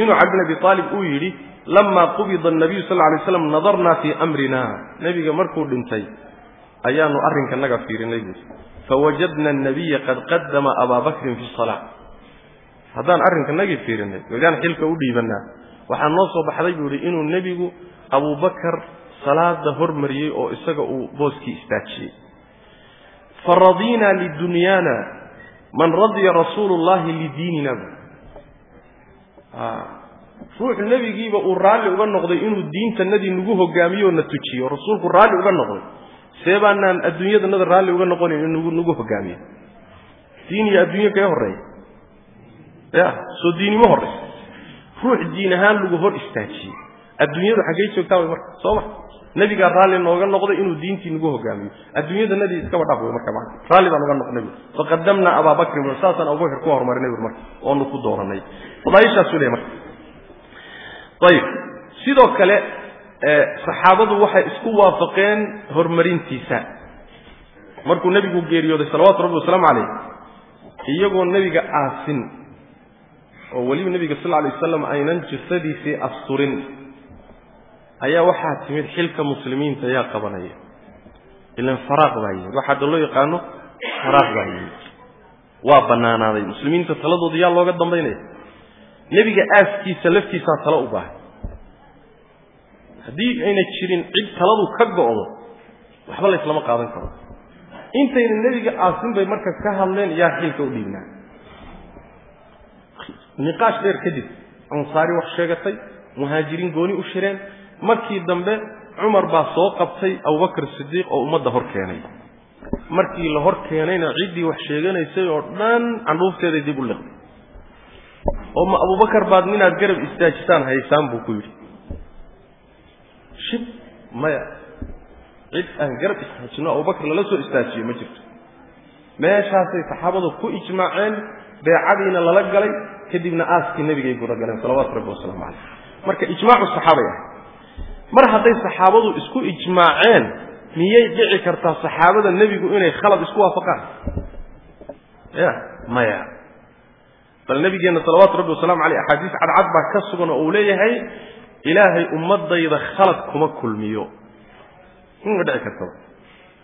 Speaker 1: Inuu cali bin abi aalib uu yidhi lama qubida annabiyu sal lla alay slam nadarna fii amrina. Nebiga markuu dhintay ayaanu arrinkanaga fiirinay buui fawajadna annabiya qad qadama abaa bakrin fi salaa haddaan arrinkanagii fiirinay wegaan xilka u dhiibanaa waxaa noo soo baxday buu yihi inuu nebigu abubakar salaada hormariyey oo isaga uu booskii istaajiyey faradina lidunyaana man radiya rasuulu llahi lidiinina. Bu ruux nebigiiba uu raalli uga noqday inuu diintanadii nagu hogaamiyo oo na tujiyo. Rasuulku raalli uga noqday. See baanaan adduunyadanada raalli uga noqonayn inuu nagu hogaamiyo. Diin iyo adduunyo kee horreeya. Ya soo diinimo horreysa ruux diin ahaan lagu hor istaajiyey adduunyadu xaggey joogtaa way marka soo ma? Nebigaa raalli nooga noqday inuu diintii nagu hogaamiyo adduunyadanadii iskaba dhaaf wey marka maa raalli baan uga noqnay faqadamnaa abaa bakrin bur saasaan abubakar ku horumarinay bur marka oonu ku dooranay fadaaishaasuu leey marka. Ayib. Sidoo kale saxaabadu waxay isku waafaqeen horumarintiisa. Markuu nebigu geeriyooday salawaatu rabbi wasalaamu calayh iyagoo nebiga aasin oo weliba nebiga sal alay wasalam aynan jasadiisii asturin ayaa waxaa timid xilka muslimiinta ayaa qabanaya. Ilan faraaq baa yimid waxaa da loo yaqaano faraaq baa yimid waa bannaanaaday muslimiinta taladooda yaa looga dambaynaya. Nebiga aaskiisa laftiisaa talo u baahay haddii ayna jirin cid taladu ka go'do waxba layslama qaadan karo. Intayna nebiga aasin bay marka ka hadleen yaa xilka u dhiibnaa niqaash dheer kadib ansaari wax sheegatay muhaajiriin gooni u shireen markii dambe cumar baa soo qabtay abubakar sidiiq oo ummadda hor keenay. Markii la hor keenayna ciddii wax sheeganaysay oo dhan candhuufteeday dib u liqday oo ma abubakar baad inaad garab istaajisaan haysaan buu ku yidhi. Shib maya. Cid aan garab istaajino abubakar lala soo istaajiyo ma jirto. Meeshaasay saxaabadu ku ijmaaceen beecadiina lala galay kadibna aaskii nebigay guda galeen salawaatu rabbi wasalaamu caleyh marka ijmaacu saxaabay ahay mar hadday saxaabadu isku ijmaaceen miyay dhici kartaa saxaabada nebigu inay khalad isku waafaqaan? Ya maya. Bal nabigeenna salawaatu rabbi wasalaamu caleyh axaadiis cadcad baa ka sugan oo uu leeyahay ilaahay ummadayda khalad kuma kulmiyo. Ma dhici kartaba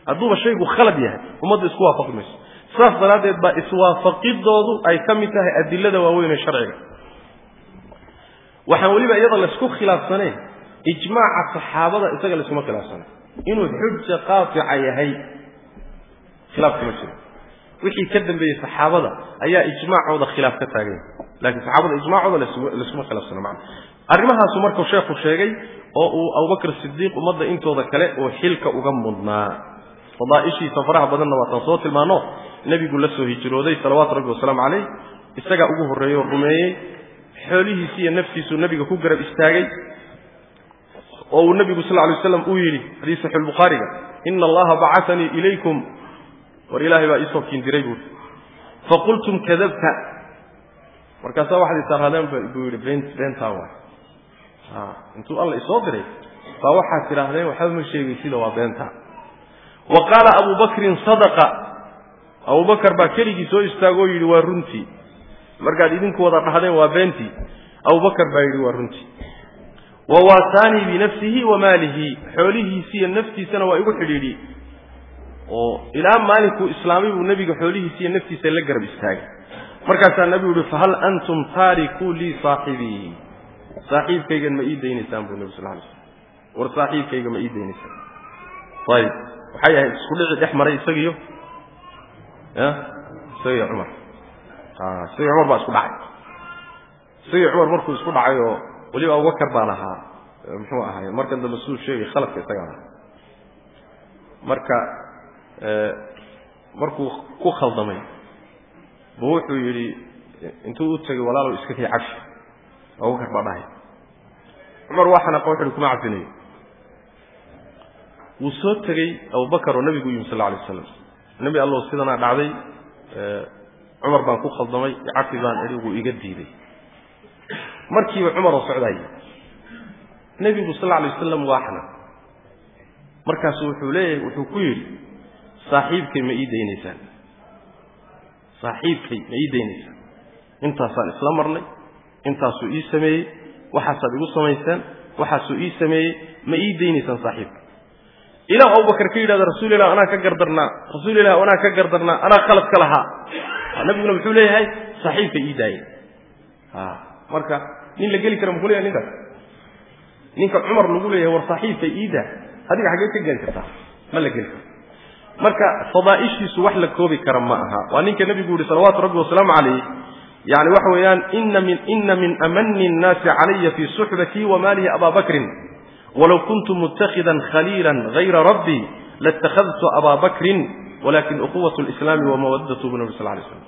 Speaker 1: hadduuba shaygu khalad yahay ummadda isku waafaqi mayso. Saas daraaddeed baa iswaafaqidoodu ay ka mid tahay adilada waaweyn ee sharciga. Waxaan weliba iyada laysku khilaafsanayn ijmaaca saxaabada isaga layskuma khilaafsanay inuu xuja qaatica yahay khilaaf kuma jiro. Wixii ka dambeeyey saxaabada ayaa ijmaacooda khilaaf ka taagan yahay saxaabada ijmaacooda layskuma khilaafsana macna. Arrimahaasu markuu sheekhu sheegay oo uu abubakr sidiiq ummadda intooda kale oo xilka uga mudnaa. Fadaa'ishiisa faraha badanna waataan soo tilmaano nebigu la soo hijrooday salawaatu rabbi wasalaamu caleyh isagaa ugu horreeyey oo rumeeyey xoolihiisi iyo naftiisuu nebiga ku garab istaagay oo uu nebigu sal lay waslam uu yidhi xadiis saxiix bukhaariga ina allaha bacatanii ilaykum. War ilaahay baa iisoo kiindiray buuri faqultum kadabta. Markaasaa waxaad isaarhadeen buu yidhi been beentaa waay intuu alla isoo diray baa waxaad tidhaahdeen waxba ma sheegaysida waa beentaa wa qaala abu bakrin sadaqa. Abubakar baa keligii soo istaagoo yidhi waa runtii. Markaad idinku wada dhahdeen waa beentii abubakar baa yidhi waa runtii wa waasaanii binafsihi wa maalihi. Xoolihiisi iyo naftiisana waa igu xidhiidhiyey oo ilaa maalinkuu islaamay buu nebiga xoolihiisi iyo naftiisa la garab istaagay. Markaasaa nebigu yihi fahal antum taarikuu lii saaxibii saaxiibkaygan ma ii daynaysaan buu nebi sal lay slam war saaxiibkayga ma ii daynaysaan. Ayib waxay ahayd isku dhici dhex maray isagiyo ya isagiyo cumar. Isagii cumar baa isku dhacay. Isagii cumar markuu isku dhacay oo weliba abubakar baa lahaa muxuu ahaay markan dambe suu sheegay khaladka isagaa lahaa marka markuu ku khaldamay buu wuxuu yidhi intuu u tegay walaalow iska kay cafi abubakar baa dhahay. Cumar waa xanaqa wuxu uhi kuma cafinayo wuu soo tegey abubakar oo nebigu u yimi sal lla alay waslam nebi allow sidanaa dhacday cumar baan ku khaldamay cafi baan idhi wuu iga diiday markiiba cumar oo socdaayey nebigu sal alay wasalam waa xana. Markaasu wuxuu leeyahay wuxuu ku yidhi saaxiibkay ma ii daynaysaan. Saaxiibkay ma ii daynaysaan. Intaasaan isla marnay intaasuu ii sameeyey waxaasaad igu samayseen waxaasuu ii sameeyey ma ii daynaysaan saaxiibka. Ilaa abubakar ka yidhahda rasuul ilah anaa ka gardarnaa. Rasuul ilah anaa ka gardarnaa. Anaa khalad ka lahaa. Nabiguna muxuu leeyahay saaxiibka ii daaya marka nin la geli kara muxuu leeyahay ninkaas? Ninka cumar lagu leeyahay war saaxiibka iidaa adiga xaggee ka geli kartaa? Ma la geli karo marka fadaa'ishiisu wax la koobi kara ma aha. Waa ninka nebigu yihi salawaatu rabbi wasalaamu calayh yani waxa weeyaan ina min ina min amani nnaasi calaya fii suxbatii wamaalihi aba bakrin. Walow kuntu mutakhidan khaliila hayra rabbii latakhadtu aba bakrin walakin ukuwat lislaami wamawadatu bu nabi sal lay slam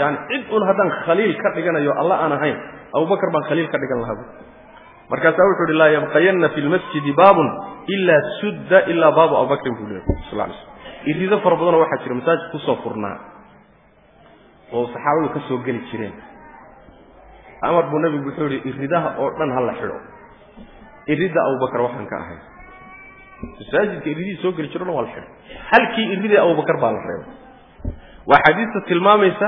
Speaker 1: yani cid un haddaan khaliil ka dhiganayo alla aan ahayn abubakar baan khaliil ka dhigan lahaa. Markaasaa wuxuu uhi laa yabqayanna fi lmasjidi baabun ilaa sudda ilaa baabu abubakrin buu leey sal slam irido fara badanoo waxaa jira masaajid ku soo furnaa oo saxaabadu ka soo geli jireen. Amar buu nebigu wuxuu yihi iridaha oo dhan ha la xidho. Iridda abubakar waxaan ka ahay. Masaajidka iridihii soo geli jiro dhan waa la xidho. Halkii iridee abubakar baa la reebay waa xadiista tilmaamaysa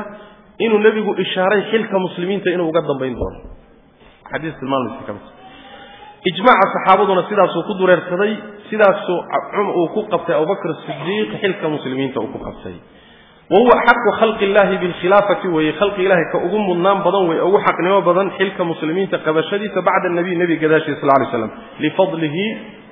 Speaker 1: inuu nebigu ishaaray xilka muslimiinta inuu uga dambayn doono. Xadiis tilmaamaysa ka mid ijmaaca saxaabaduna sidaasuu ku dureersaday sidaasuu uu ku qabtay abubakr sidiiq xilka muslimiinta uu ku qabtay. Wa huwa xaqu khalqi illaahi bilkhilaafati weeye khalqi ilahi ka ugu mudnaan badan wey ugu xaqnimo badan xilka muslimiinta qabashadiisa bacda nabiy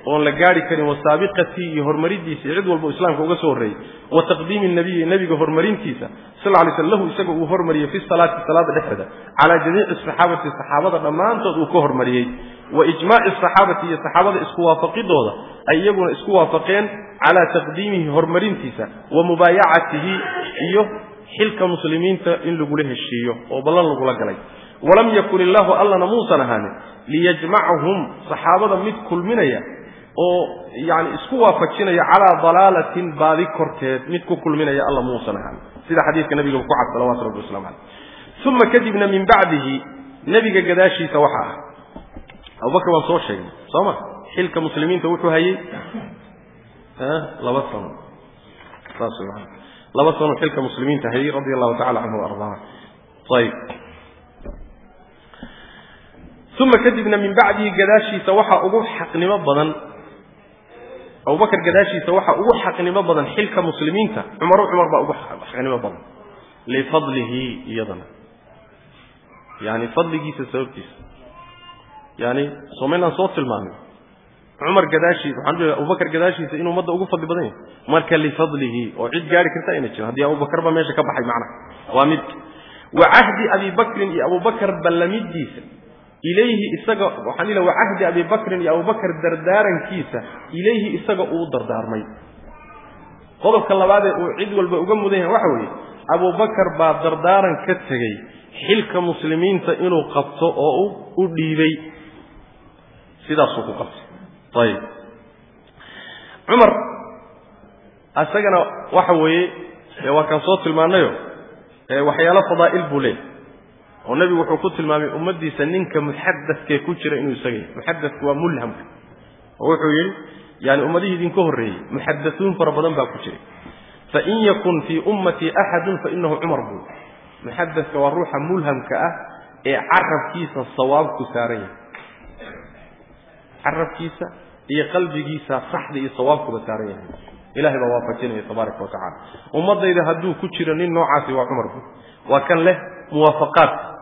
Speaker 1: oon la gaari karin wa saabiqatii iyo hormarintiisa cid walba islaamka uga soo horreeyey wa taqdiimi nabiyi nebiga horumarintiisa sal lay sl lahu isaga uu hormariyey fi salaati salaada dhexdeeda calaa jamiici saxaabati saxaabada dhammaantood uu ka hormariyey wa ijmaaci saxaabati iyo saxaabada isku waafaqidooda ay iyaguna isku waafaqeen calaa taqdiimihi horumarintiisa wa mubaayacatihi iyo xilka muslimiinta in lagula heshiiyo oo ballan lagula galay. Walam yakun illaahu allana muusan ahaanin liyajmacahum saxaabada mid kulminaya oo yani isku waafajinaya calaa dalaalatin baadi korteed mid ku kulminaya alla muusan ahaanin sida xadiidka nabiga ku cad salawatu rabbi waslamu caleyh. Uma kadibna min bacdihi nebiga gadaashiisa waxa ah. Abubakr waan soo sheegnay soo ma? Xilka muslimiinta wuxuu hayey laba sano. Saas maa laba sano xilka muslimiinta hayey radia allahu tacala canhu ardaa ayb uma kadibna min bacdihi gadaashiisa waxaa ugu xaqnimo badan abubakar gadaashiisa waxaa ugu xaqnimo badan xilka muslimiinta. Cumaro cumar baa ugu xaqnimo badan. Lifadlihi iyadana. Yani fadligiisa sababtiisa. Yani somaynaan soo tilmaamay cumar gadaashiisa waxaan u abubakar gadaashiisa inuu ummadda ugu fadli badan yahay. Marka lifadlihi oo cid gaari karta ayna jirin. Haddii abubakar ba meesha ka baxay macnaha. Waa mid wa cahdi abi bakrin iyo abubakar ballamidiisa ilayhi isaga waxaan ila wa cahdi abi bakrin iyo abubakar dardaarankiisa ilayhi isaga uu dardaarmay. Qodobka labaadee uu cid walba uga mudan yahay waxa weeye abubakar baa dardaaran ka tegey xilka muslimiinta inuu qabto oo u dhiibay. Sidaasuu ku qabtay. Ayib. Cumar isagana waxa weeye waa kaan soo tilmaanayo waxyaalo fadaa'il buu leeyahy oo nebigu wuxuu ku tilmaamay ummaddiisa ninka muxadadkee ku jira inuu isaga yahay muxadadku waa mulhamka oo wuxuu yidhi yani ummadihii idinka horreeyey muxadasuun fara badan baa ku jiray. Fain yakun fii ummatii axadun fainahu cumar buu. Muxadadka waa ruuxa mulhamka ah ee carabkiisa sawaabku saaran yahay. Carabkiisa iyo qalbigiisa saxda iyo sawaabkuba saaran yahay. Ilahay baa waafajinaya tabaaraka wa ummaddayda hadduu ku jiro nin noocaasi waa cumar buu. Waa kan leh muwaafaqaat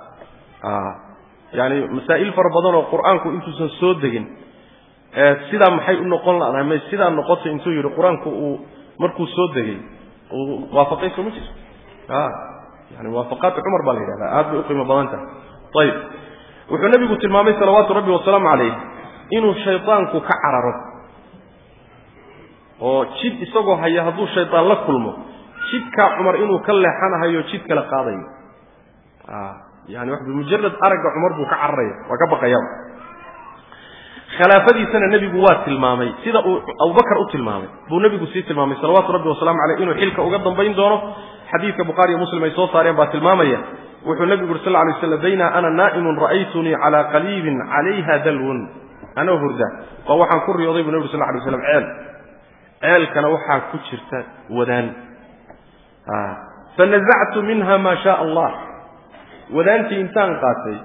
Speaker 1: yani masaa'il fara badan oo qur'aanku intuusan soo degin sidaa maxay u noqon ladahay may sidaa noqotay intuu yidhi qur'aanku uu markuu soo degay waafaqay soo ma jirto? Yani muwaafaqaatu cumar baa la yidhahdaa aad bay u qiimo badan tahay. Ayib wuxuu nebigu tilmaamay salawaatu rabbi wasalaamu calayh inuu shaydaanku ka cararo. Oo jid isagoo haya hadduu shaydaan la kulmo jidkaa cumar inuu ka leexanahayo jid kale qaadayo yani wax bimujarad aragga cumar buu ka cararaya waa ka baqayaba khilaafadiisana nebigu waa tilmaamay sida uu abubakar u tilmaamay. Buu nebigu sii tilmaamay salawaatu rabbi wasalaamu caleyh inuu xilka uga dambayn doono. Xadiidka bukhaariiyo muslim ay soo saareen baa tilmaamaya. Wuxuu nebigu uri sal ly slam bayna ana naa'imun ra'aytunii calaa qaliibin calayha dalwun. Anoo hurda baa waxaan ku riyooday buu nebi sal lay slam ceel ceelkana waxaa ku jirta wadaan. Fanazactu minha maa shaa allah wadaantii intaan qaatay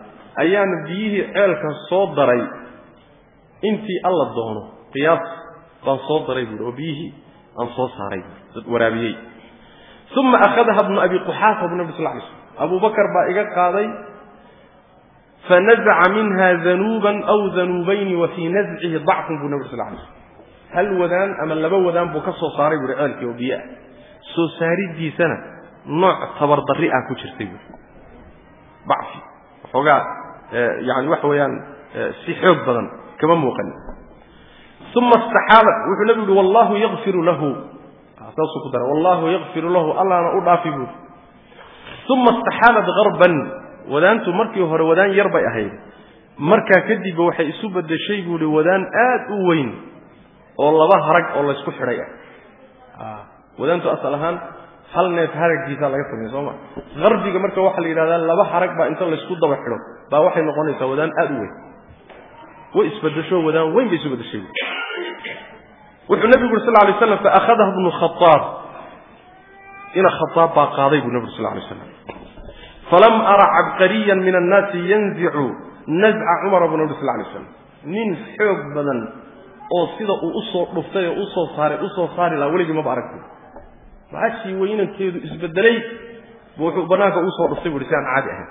Speaker 1: ayaan biyihii ceelka soo daray. Intii alla doono qiyaas baan soo daray buui oo biyihii aan soo saaray waraabiyey. Uma akhadaha bnu abi quxaafa bu nabi sal lay slm abu baa iga qaaday fanazaca minha danuuban aw danuubayni wa fii nazcihi dacfun buu nabi sal lay slm hal wadaan ama laba wadaan buu ka soo saaray buui ceelkii oo biyo ah soo saaridiisana nooc tabardarri ah ku jirtay buui bacfi. Waxoogaa yani waxa weeyaan si xoog badan kama muuqan. Uma istaxaalat wuxuu nebigu yihi wallahu yakfiru lahu. Saasuu ku daray wallahu yakfiru lahu allahna u dhaafi buuri uma istaxaalat garban wadaantu markii hore wadaan yar bay ahayd. Markaa kadibba waxay isu bedeshay buuhi wadaan aad u weyn oo laba harag oo laysku xidhay ah wadaantu asal ahaan hal neef haraggiisaa laga sameeye soo ma? Qarbiga marka waxaa la yidhahdaa laba harag baa inta laysku daba xidho baa waxay noqonaysaa wadaan aad u weyn. Way isbedesho wadaan weyn bay isu wuxuu nebigu uri sal lay slam faakhadaha bnu khaaab ina khaaab baa qaaday buu nebigu sal lay slam falam ara cabqariyan min annaasi yanzicu nazca cumara buu nebi sal lay slam nin xoog badan oo sida uu u soo dhuftay oo u soo saaray u soo saari lahaa weligii maba aragti maashii weynankeedu isbedelay bu wuxuu banaanka uusoo dhuftay bu si caadi ahayn.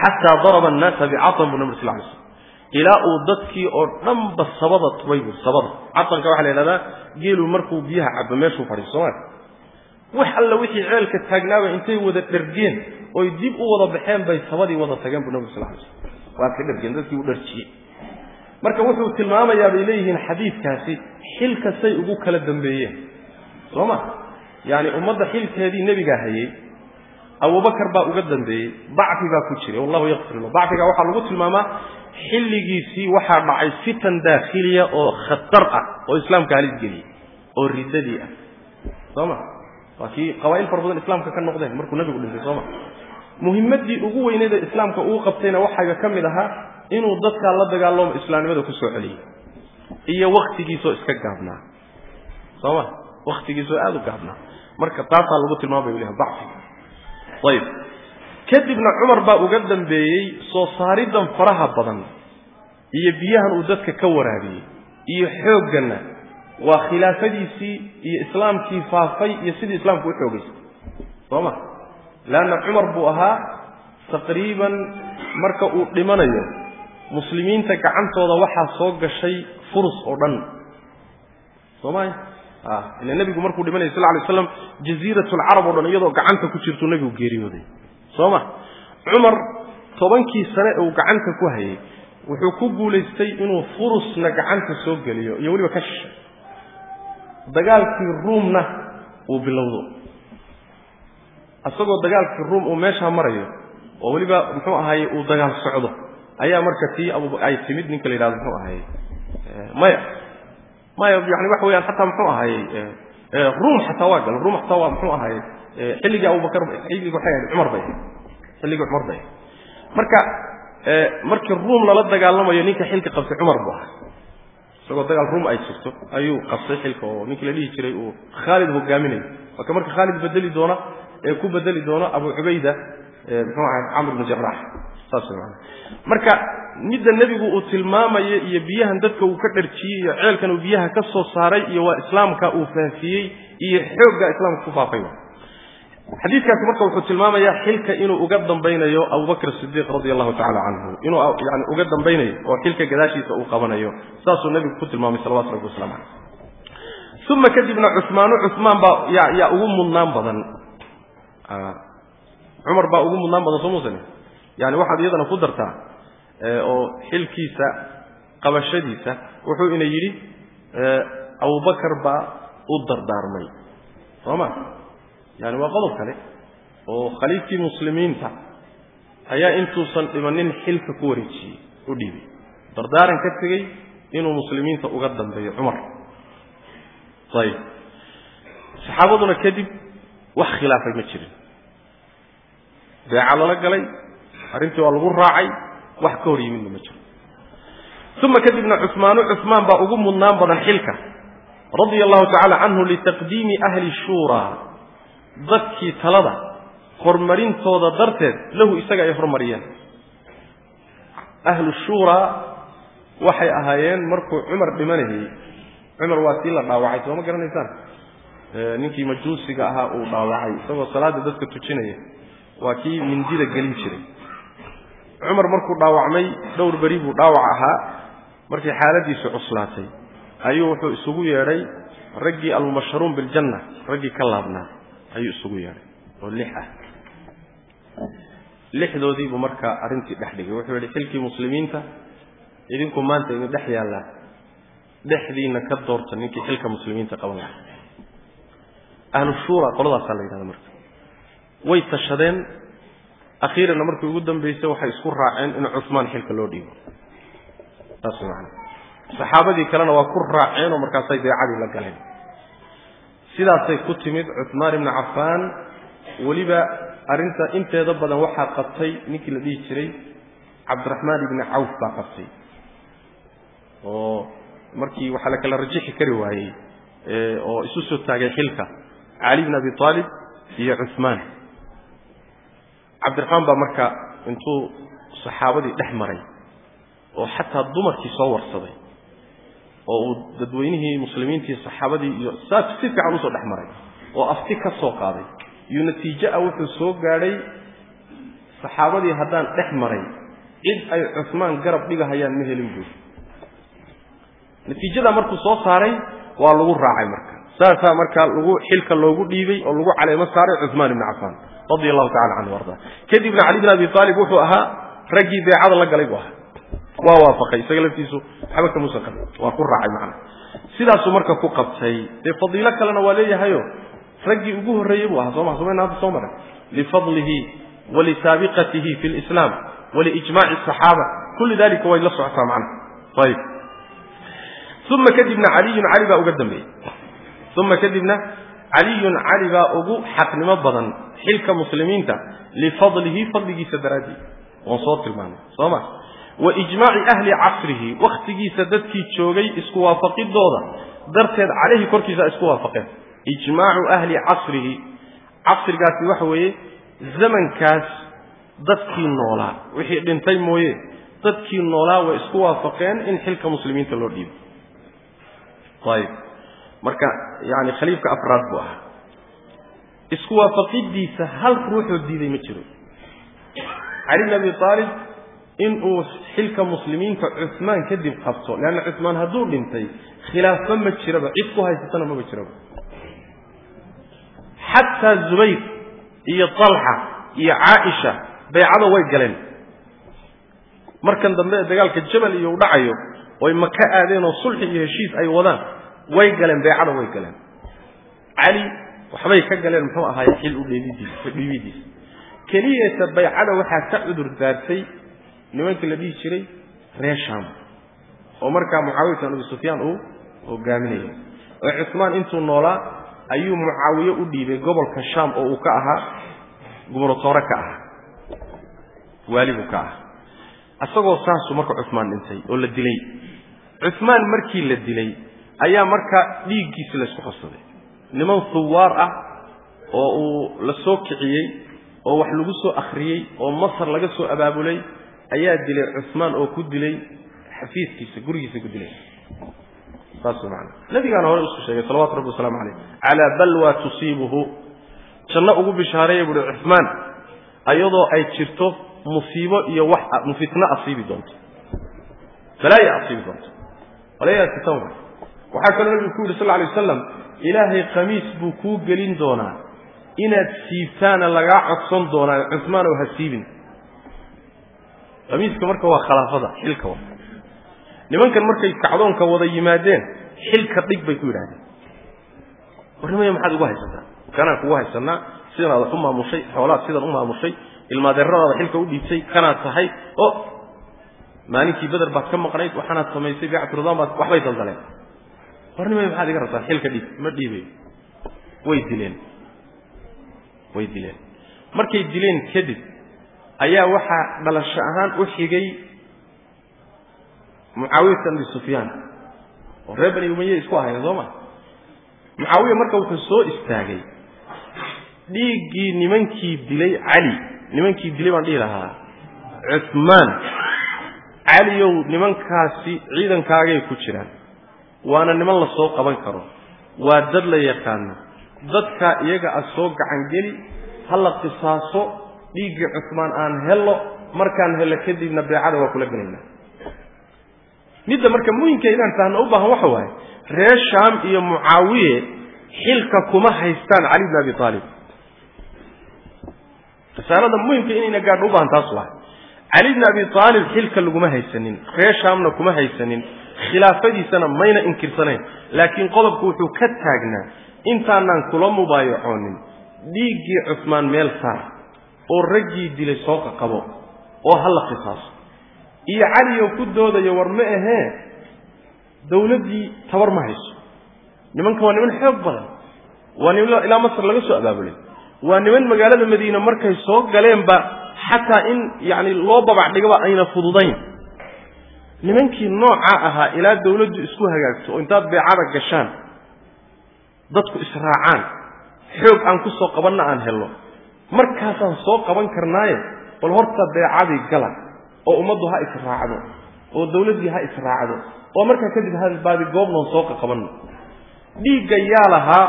Speaker 1: Xataa daraba annaasa bicatan buu nabi sal lay slm ilaa uu dadkii oo dhanba sabada tubay buu sabada catanka waxaa la yidhahdaa geelu markuu biyaha cabo meeshuu fadhiiso sooma wax alla wixii ceelka taagnaaba intay wada dhergeen oy dib u wada baxeen bay sabadii wada tageen buu nabig sal ly slam waa ka dhergeen dadkii u dharjiyey. Marka wuxuu tilmaamayaa bay leeyihiin xadiidkaasi xilka say ugu kala dambeeyeen. Soo ma yaani ummadda xilkeedii nebigaa hayey abubakar baa uga dambeeyey dacfi baa ku jiray wallahu yakfir lahu dacfiga waxaa lagu tilmaamaa xilligiisii waxaa dhacay fitan daakhiliya oo khatar ah oo islaamka halis geliyey oo riddadii ah. Soo ma? Waa kii qabaa'il fara badan islaamka ka noqdeen markuu nebigu dhintay soo ma? Muhimmaddii ugu weyneed ee islaamka uu qabtayna waxaa ka mid ahaa inuu dadkaa la dagaalamo islaamnimada ku soo celiyey iyo waktigiisoo iska gaabnaa. Soo ma? Waktigiisoo aada u gaabnaa marka taasaa lagu tilmaamay u leha dacfiga ayib. Kadibna cumar baa uga dambeeyey soo saariddan faraha badan. Iyo biyahan uu dadka ka waraabiyey. Iyo xoogganna. Waa khilaafadiisii iyo islaamkii faafay iyo sidii islaamku u xoogaysay soo ma? Leanna cumar buu ahaa taqriiban marka uu dhimanayo muslimiinta gacantooda waxaa soo gashay furus oo dhan. Soo maya ila nebigu markuu dhimanaya sal lay slam jaziirat lcarab o dhan iyadoo gacanta ku jirtuu nebigu geeriyooday. Soo ma cumar tobankii sane ee uu gacanta ku hayay wuxuu ku guulaystay inuu furusna gacanta soo geliyo iyo weliba ka dagaalkii ruumna uu bilowdo. Isagoo dagaalkii ruum uu meeshaa marayo oo weliba muxuu ahaye uu dagaal socdo ayaa marka tii ay timid ninka la yidhahdo muxuu ahaye maya maya yani waxa weyaan xataa muxuu ahaye ruum xataa waa gala ruum xataa waa muxuu ahaye xilligii abubakar xilligii waxay ahayd cumar bay ahayd xilligii cumar bay. Ahayd marka markii ruum lala dagaalamayo ninka xilka qabtay cumar buu ahaa. Isagoo dagaal ruum ay jirto ayuu qabtay xilka oo ninkii la dhihi jiray uu khaalid hogaaminayo marka marka khaalid bedeli doona ee ku bedeli doono abu cubayda muxuu ahay camr ibnu jarax saas man marka midda nebigu uu tilmaamayo iyo biyahan dadka uu ka dharjiyey iyo ceelkan uu biyaha ka soo saaray iyo waa islaamka uu faafiyey iyo xoogga islaamka ku faafay. Xadiidkaasi marka wuxuu tilmaamayaa xilka inuu uga dambaynayo abubakr sidiiq radi allahu tacala canhu inuu yani uga dambaynayo oo xilka gadaashiisa uu qabanayo. Saasuu nebigu ku tilmaamay salawatu rabbi waslamu caleyh uma kadibna cusmaanu cusmaan baa ya yaa ugu mudnaan badan cumar baa ugu mudnaan badan soo muusane yani waxaad iyadana ku dartaa oo xilkiisa qabashadiisa wuxuu ina yidhi abubakar baa u dardaarmay. Soo ma? Yani waa qodob kale oo khaliifkii muslimiinta ayaa intuusan dhimanin xilka ku wareejiyey u dhiibay. Dardaaran ka tegey inuu muslimiinta uga dambeeyo cumar ayib. Saxaabaduna kadib wax khilaafay ma jirin beeca lala galay arrintii waa lagu raacay wax ka hor yimidna ma jiro. Uma kadibna cusmaanu cusmaan baa ugu mudnaan badan xilka radia allahu tacala canhu litaqdiimi ahli shuuraa dadkii talada horumarintooda darteed lahu isaga ay hormariyeen ahlu shuuraa waxay ahaayeen markuu cumar dhimanayay cumar waa sii la dhaawacay soo ma garanaysaan? Ninkii majuusiga ahaa uu dhaawacay isagoo salaada dadka tujinaya waa kii mindida gelin jiray. Cumar markuu dhaawacmay dhowr beri buu dhaawac ahaa. Markii xaaladiisu cuslaatay ayuu wuxuu isugu yeedhay raggii almubasharuun biljanna raggii ka laabnaa ayuu isugu yeedhay. Oo lix ah. Lixdoodiibuu markaa arrintii dhex dhigay. Wuxuu yidhi xilkii muslimiinta idinku maanta idin dhex yaallaa. Dhexdiinna ka doorta ninkii xilka muslimiinta qaban lahaa. Ahlu shuura la yidhahda marka way tashadeen. Akhiiranna markii ugu dambaysay waxay isku raaceen in cusmaan xilka loo dhiibo saas macana saxaabadii kalena waa ku raaceen oo markaasay beecadii la galeen. Sidaasay ku timid cuثmaan ibnu cafaan weliba arrinta inteeda badan waxaa qabtay ninkii la dhihi jiray cabdiraxmaan ibni cawf baa qabtay. Oo markii waxaa la kala rajixi kari waayey oo isu soo taagay xilka. Cali bn abi aalib iyo cuثmaan cabdiraxmaan baa marka intuu saxaabadii dhex maray oo xataa dumarkii soo warsaday oo uu dadweynihii muslimiintii saxaabadii iyo saas si fiican u soo dhex maray oo afti ka soo qaaday. Iyo natiijo ah wuxuu soo gaadhay saxaabadii haddaan dhex maray cid ay cusmaan garab dhigahayaan ma helin buuri natiijada markuu soo saaray waa lagu raacay marka. Saasaa markaa lagu xilka loogu dhiibay oo lagu caleemo saaray cumaan ibni cafaan radia allahu tacala canhu arda kadibna cali bin abi aalib wuxuu ahaa raggii beecada la galay buu ahaa. Waa waafaqay isaga laftiisu waxba kamuusan qabin waa ku raacay macna. Sidaasuu marka ku qabtay dee fadiilo kalena waa leeyahayo raggii ugu horreeyey buu ahaa soo maa somayna hadda soo maray lifadlihi walisaabiqatihi fi lislaam waliijmaci asaxaaba kulli dalika way la socotaa macnaha ayib. Uma kadibna caliyun cali baa ugu xaqnimo badan xilka muslimiinta lifadlihi fadligiisa daraaddeed. Waan soo tilmaanay soo ma? Wa ijmaaci ahli casrihi wakhtigiisa dadkii joogay isku waafaqidooda darteed caleyhi korkiisa isku waafaqeen. Ijmaacu ahli casrihi casrigaasi waxa weeye zamankaas dadkii noolaa. Wixii dhintay mooye dadkii noolaa way isku waafaqeen in xilka muslimiinta loo dhiibo. Ayib marka yani khaliifka afraad buu ahaa. Isku waafaqidiisa hal ruuxoo diiday ma jiro. Cali bn abi aalib inuu xilka muslimiinta cumaan kadib qabto leanna cumaan hadduu dhintay khilaafba ma jiraba cid ku haysatana maba jiraba. Xataa zubayr iyo talxa iyo caaisha baycada way galeen. Markan dambe ee dagaalka jabal iyo u dhacayo oy maka aadeen oo sulxi iyo heshiis ay wadaan way galeen baycada way galeen. Cali waxbay ka galeen muxuu ahaay xil u dhiibidiisa keliyeeta baycada waxaa ka cudur daartay nimankii la dhihi jiray reer sham oo markaa mucaawiyat bin abi sufyaan uu hogaaminayo oo cusmaan intuu noolaa ayuu mucaawiye u dhiibay gobolka sham oo uu ka ahaa gubernatoore ka ahaa. Waali buu ka ahaa. Isagoo saasuu marka cusmaan dhintay oo la dilay. Cusmaan markii la dilay ayaa markaa dhiiggiisi laysku qabsaday niman huwaar ah oo uu la soo kiciyey oo wax lagu soo akhriyey oo masar laga soo abaabulay ayaa dilay cusmaan oo ku dilay xafiiskiisa gurigiisa ku dilay. Saas maana nabigaana hore isku sheegay salawatu rabbi wasalaamu caleyh calaa balwa tusiibuhu. Janno ugu bishaareeya buuhi cusmaan ayadoo ay jirto musiibo iyo wax fitno asiibi doonto. Balaaya asiibi doonto. Walayaasitan waxaa kaloo nabigu ku yidhi sal alay wasalam ilaahay khamiis buu kuu gelin doonaa. Inaad siibtaana lagaa codsan doonaa cusmaanow ha siibin. Khamiiska marka waa khalaafada xilka wa nimankan markay kacdoonka wada yimaadeen xilka dhig bay ku yidhahdeen warnimaya maxaad ugu haysataa? Kanaan kugu haysanaa sidanaad wax u maamushay? Xoolaad sidan u maamushay? Ilmaadeeradaada xilka u dhiibtay? Kanaad tahay? O maalinkii beder baad ka maqnayd? Waxaanaad samaysay? Beecatu ridaan baad waxbay daldaleen warnimaya maxaad iga rabtaan xilka dhiib? Ma dhiibay? Way dileen. Way dileen. Markay dileen kadib ayaa waxaa dhalasho ahaan u xigay mucaawiyat abi sufyaan. Oo reer bani umaye isku ahayn soo mucaawiya marka wuxuu soo istaagay dhiiggii nimankii dilay cali nimankii dilay baan dhihi lahaa. Cusmaan caliyow nimankaasi ciidankaagay ku jiraan waana niman la qaban karo. Waa dad la yaqaano. Dadka iyaga a soo gacangeli ha la qisaaso dhiiggii cusmaan aan hello markaan hello kadibna beecada waa kula gelaynaa. Midda marka muhimka inaan fahno u baahan waxa waaye reer shaam iyo mucaawiye xilka kuma haystaan cali bn abi aalib risaalada muhimka inayna gaadho u baahan taas waay. Cali bn abi aalib xilka laguma haysanin reer shaamna kuma haysanin khilaafadiisana mayna inkirsanayn laakiin qodobku wuxuu ka taagnaa intaanaan kula mubaayacoonin dhiiggii cusmaan meel saar oo raggii dilay soo qaqabo oo ha la qisaaso. Iyo calioo ku doodayo war ma ahee dawladdii tabar ma hayso. Nimanka waa niman xoog badan. Waa niman ilaa masar laga soo abaabulay. Waa niman magaalada madiine markay soo galeenba xataa in yacni loo babac dhigaba ayna fududayn nimankii noocaa ahaa ilaa dawladdu isku hagaagto oo intaad beecada gashaan dadku israacaan xoog aan ku soo qabanna aan helno. Markaasaan soo qaban karnaaye bal horta beecadii gala oo ummaddu ha israacdo oo dawladdii ha israacdo oo markaa kadib baadi goobnoon soo qaqabanno dhiigga yaa lahaa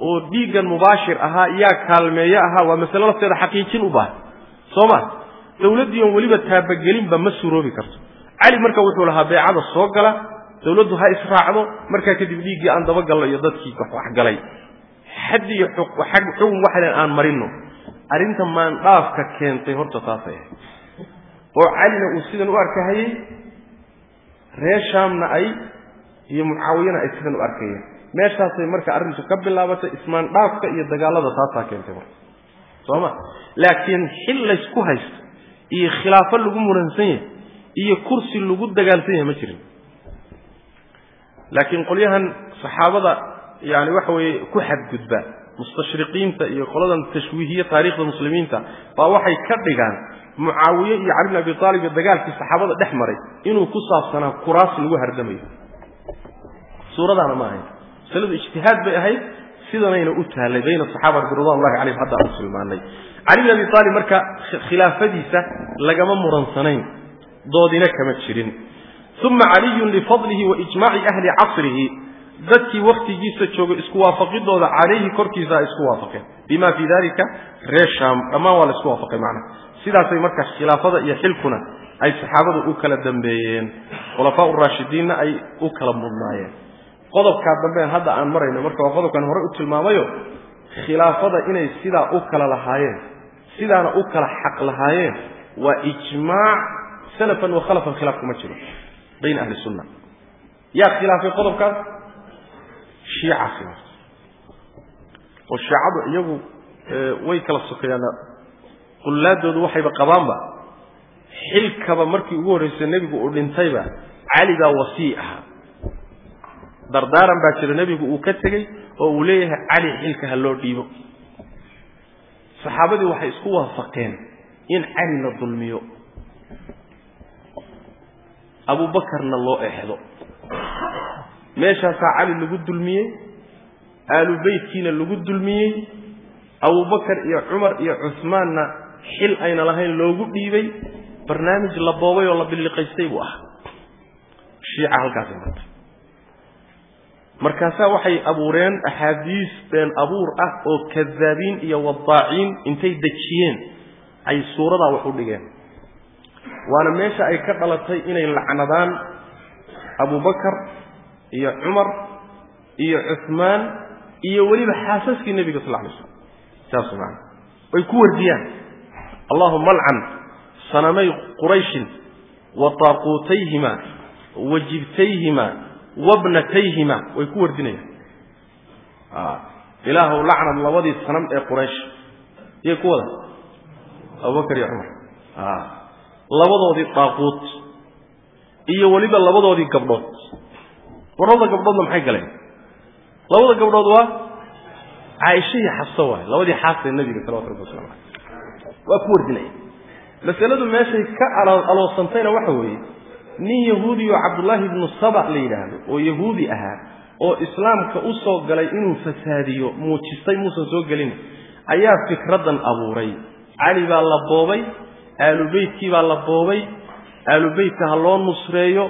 Speaker 1: oo dhiiggan mubaashir ahaa yaa kaalmeeye ahaa waa masale lafteeda xaqiijin u baahan soo ma? Dawladdii oon weliba taabagelinba ma suroobi karto cali marka wuxuu lahaa beecada soo gala dawladdu ha israacdo markaa kadib dhiiggii aan dabagalno iyo dadkii waxgalay xad iyo xukun waxlen aan marino. Arrinta maandhaafka keentay horta taasay ahayd. Oo calina uu sidan u arkahayey reer shaamna ay iyo mucaawiyana ay sidan u arkayeen. Meeshaasay marka arrintu ka bilaabatay ismaandhaafka iyo dagaalada taasaa keentay marka soo ma? Laakiin xil laysku haysto iyo khilaafo lagu muransan yahay iyo kursi lagu dagaalsan yahay ma jirin. Laakiin qolyahan saxaabada yani waxa weeye ku xadgudba mustashriqiinta iyo qoladan tashwiihiye taarikhda muslimiinta baa waxay ka dhigaan mucaawiye iyo cali bin abi aalib iyo dagaalkii saxaabada dhex maray inuu ku saabsanaa kuraas lagu hardamayo. Suuradaana ma ahayn. Masaladu ijtihaad bay ahayd sidanayna u taallay bayna saxaaba ridwanullahi calayhim hadda aanu tilmaanay cali bin abi aalib marka khilaafadiisa lagama muransanayn doodina kama jirin. Uma caliyun lifadlihi wa ijmaaci ahli casrihi. Dadkii waktigiisa jooga isku waafaqidooda calayhi korkiisa ay isku waafaqeen. Bima fii dalika reer shaam dhammaan waa la isku waafaqay macna sidaasay marka khilaafada iyo xilkuna ay saxaabadu u kala dambeeyeen. Khulafaa uraashidiinna ay u kala mudnaayeen. Qodobkaa dambe hadda aan marayno marka waa qodobkan hore u tilmaamayo khilaafada inay sidaa u kala lahaayeen sidaana u kala xaq lahaayeen waa ijmaac salafan wa khalafan khilaaf kuma jiro bayna ahli sunna yaa khilaafay qodobkaas shiica khilaaftay oo shiicadu iyagu way kala sokeeyaan qullaadoodu waxayba qabaanba xilkaba markii ugu horreysay nebigu uu dhintayba cali baa wasii ahaa dardaaran baa jira nebigu uu ka tegey oo uu leeyahay cali xilka ha loo dhiibo. Saxaabadii waxay isku waafaqeen in cali la dulmiyo abuubakarna loo exdo meeshaasaa cali lagu dulmiyey aalu beytkiina lagu dulmiyey abubakar iyo cumar iyo cusmaanna xil ayna lahayn loogu dhiibay barnaamij la boobay oo la billiqaystay buu ahaa. Shiica halkaasay martay markaasaa waxay abuureen axaadiis been abuur ah oo kadaabiin iyo wadaaciin intay dejiyeen ay suuradaa wax u dhigeen waana meesha ay ka dhalatay inay lacnadaan abubakar iyo cumar iyo cuhmaan iyo weliba xaasaskii nebiga sal lay slam saas maana way ku wardiyaan. Allahuma alcan sanamay qurayshin wa taaquutayhima wa jibtayhima wabnatayhima way ku wardinayaan. Ilaahu lacnad labadii sanam ee quraysh. Iyay ku wada? Abubakar iyo cumar labadoodii daaquut iyo weliba labadoodii gabdhood. War gabdhoodna maxay galeen? Labada gabdhood waa caaisha iyo xabso waay. Labadii xaasee nebiga salawatu rabbi waslamu caleyh waa ku wardinaya masaladu meeshay ka aloosantayna waxa weeye nin yahuudi oo cabdullaahi ibnu saba la yidhaahdo oo yahuudi ahaa oo islaamka u soo galay inuu fasaadiyo muujistay muusan soo gelin ayaa fikraddan abuuray. Cali baa la boobay aalubeytkii baa la boobay. Aalubeytka ha loo nusreeyo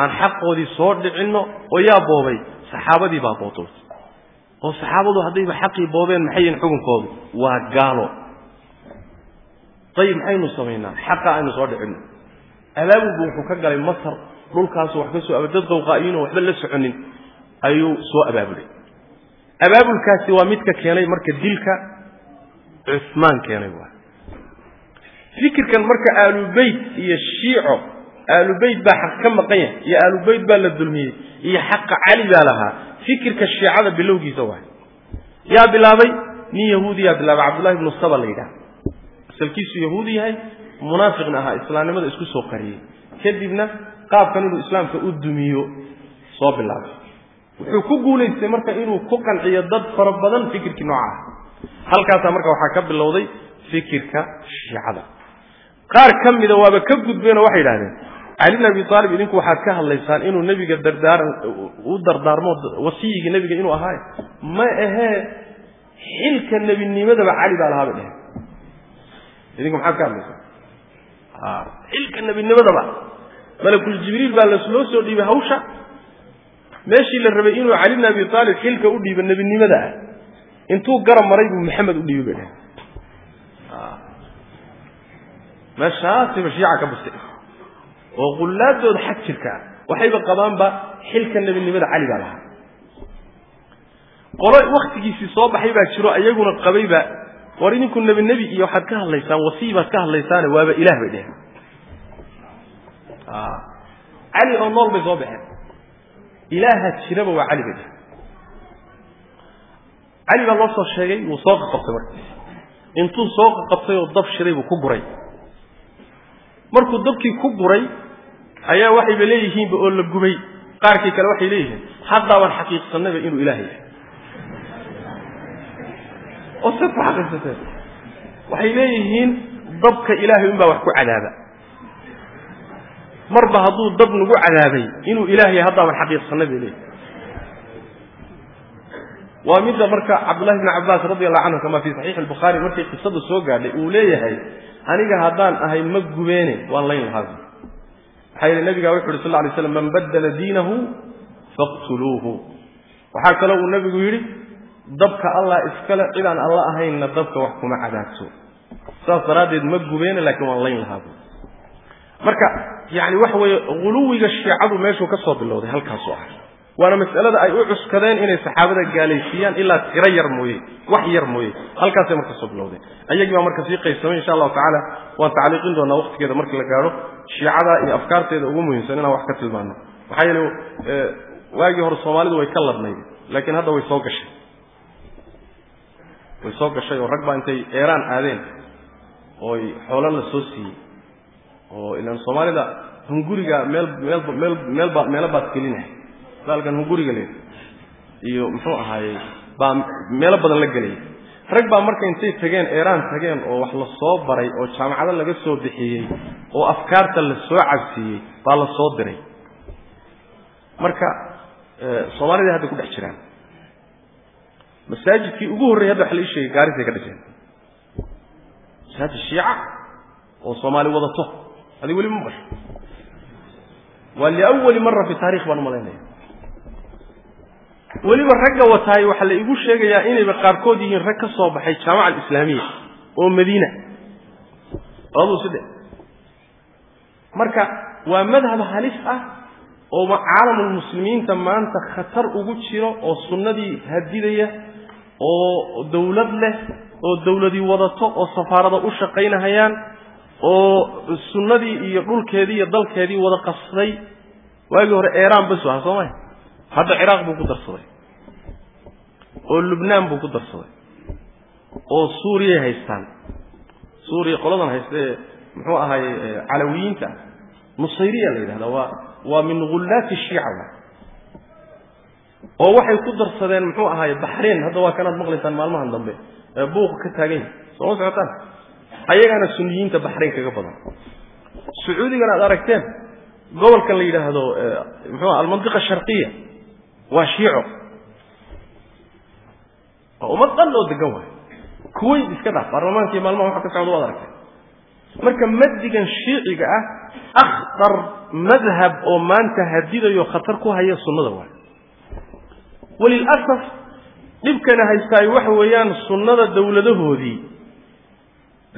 Speaker 1: aan xaqoodii soo dhicinno oo yaa boobay. Saxaabadii baa bootowtay oo saxaabadu haddayba xaqii boobeen maxay yihiin xukunkoodu? Waa gaalo. Dayib maxaynu samaynaa. Xaqa aynu soo dhicinno. Abaabulbu wuxuu ka galay masar. Dhulkaasu wax ka soo dad qawqaa'iyiinoo waxba la soconin ayuu soo abaabulay. Abaabulkaasi waa midka keenay marka dilka cusmaan keenay waa fikirkan marka aalubeyt iyo shiico aalubeyt baa xaq ka maqan yahay iyo aalubeyt baa la dulmiyey iyo xaqa cali baa lahaa. Fikirka shiicada bilowgiisa waay yaa bilaabay nin yahuudi yaa bilaabay cabdullahi ibnu saba la yidhaha asalkiisu yahuudi yahay munaafiqna ahaa islaamnimada isku soo qariyey. Kadibna qaabkan inuu islaamka u dumiyo soo bilaabay. Wuxuu ku guulaystay marka inuu ku qanciyo dad fara badan fikirkii nooca ah. Halkaasaa marka waxaa ka bilowday fikirka shiicada qaar ka mida waaba ka gudbeenoo waxay yidhahdeen cali bin abi aalib idinku waxaad ka hadlaysaan inuu nebiga dardaaran u dardaarmo wasiyigii nebiga inuu ahaayo ma ahee xilka nebinimadaba cali baa lahaa bay dheheen. Idinku maxaad ka hadlaysaan? Xilka nebinimadaba malakul jibriil baa loo soo dhiibay hawsha. Meeshii la rabay inuu cali bin abi aalib xilka u dhiibo nebinimada ah intuu garab maray buu maxamed u dhiibay bay dheheen meeshaasayba shiica ka bustay oo qullaadooda xag jirka ah. Waxayba qabaanba xilka nebinimada cali baa lahaa. Qolo waktigiisii soo baxay baa jiro iyaguna qabayba war idinku nebi nebi iyo waxaad ka hadlaysaan wasiy baad ka hadlaysaane waaba ilaah bay dheheen. Cali oo nool bay soo baxeen. Ilaaha jiraba waa cali bay dheheen. Cali baa loo soo sheegay wuu soo qaqabtay marka intuu soo qaqabtay oo dab shiray buu ku guray markuu dabkii ku guray ayaa waxayba leeyihiinba oo la gubay. Qaarkii kale waxay leeyihiin haddaaban xaqiiqsanayba inuu ilaah yahay. Oo se ku xaqiiqsateen waxay leeyihiin dabka ilaahay unbaa wax ku cadaaba. Marba hadduu dab nagu cadaabay inuu ilaah yahay haddaaban xaqiiqsanay bay leeyihiin waa midda marka cabdullahi bni cabbaas radi allahu canhu kama fii saxiixi albukhaari markay qisadu soo gaadhay uu leeyahay aniga haddaan ahay ma gubeene waan layn lahaa. Maxaa yeele nabigaa wuxu uhi sal lla slam man baddala diinahu faqtuluuhu. Waxaa kaloo uu nabigu yidhi dabka allah iskale cidaan alla ahaynna dabka wax kuma cadaabto saas daraaddeed ma gubeene laakiin waan layn lahaa. Marka yani waxa weeye huluwiga shiicadu meeshuu ka soo bilowday halkaasu ah waana mas'alada ay u cuskadeen inay saxaabada gaalaysiiyaan ilaa tiro yar mooye wax yar mooye. Halkaasay marka soo bilowdeen ayagii baa marka sii qaybsamay insha allahu tacaala waan tacliiqin doonaa waqtigeeda markii la gaadho shiicada iyo afkaarteeda ugu muhiimsan inaan wax ka tilmaano. Maxaa yeele waagii hore soomaalidu way ka ladnayd laakiin hadda way soo gashay. Way soo gashay oo rag baa intay eeraan aadeen ooy xoolo la soo siiyey oo ilaan soomaalida hunguriga meel meel meel meelba meelo baad gelinahay baalkan hunguriga le iyo muxuu ahaayey baa meelo badan la gelaya rag baa marka intay tageen eeraan tageen oo wax la soo baray oo jaamacado laga soo bixiyey oo afkaarta la soo cabsiiyey baa la soo diray. Marka soomaalida hadda ku dhex jiraan. Masaajidkii ugu horreyay hadda waxa la ii sheegay gaarisay ka dhasheen masaajid shiica oo soomaali wadato adig weli ma basho waa liawali mara fi taarikh baan u malaynaya weliba ragga wataay waxaa la igu sheegayaa inayba qaarkood yihiin rag ka soo baxay jaamaca alislaamiya oo madiina. Labaduu saddex marka waa madhab halis ah oo caalamulmuslimiinta maanta khatar ugu jiro oo sunnadii hadidaya oo dawlad leh oo dawladii wadato oo safaarada u shaqaynahayaan oo sunnadii iyo dhulkeedii iyo dalkeedii wada qasday waagii hore eeraan basu aha soo maya hadda ciraaq buu ku darsaday. Oo lubnaan buu ku darsaday. Oo suuriyay haystaan. Suuriya qoladan haysta ee muxuu ahaay calawiyiinta nusayriya la yidhahda waa waa min ghullaati shiica wa oo waxay ku darsadeen muxuu ahaay baxreen hadda waa kanaad maqlaysaan maalmahan dambe. Ee buuqa ka taagan yahi sooma socotaan? Ayagaana suniyiinta baxrayn kaga badan. Sacuudigana aad aragteen gobolkan la yidhaahdo muxuu almantiqa sharqiya waa shiico. Waa ummad dhan oo degan waay. Kuwayt iska dhaaf. Baarlamaanka iyo maalmaha waxa ka socda waad aragteen marka maddigan shiiciga ah akhtar madhab oo maanta hadidayo khatar ku haya sunnada waay. Walilasaf dhibkana haystaay waxa weeyaan sunnada dawladahoodii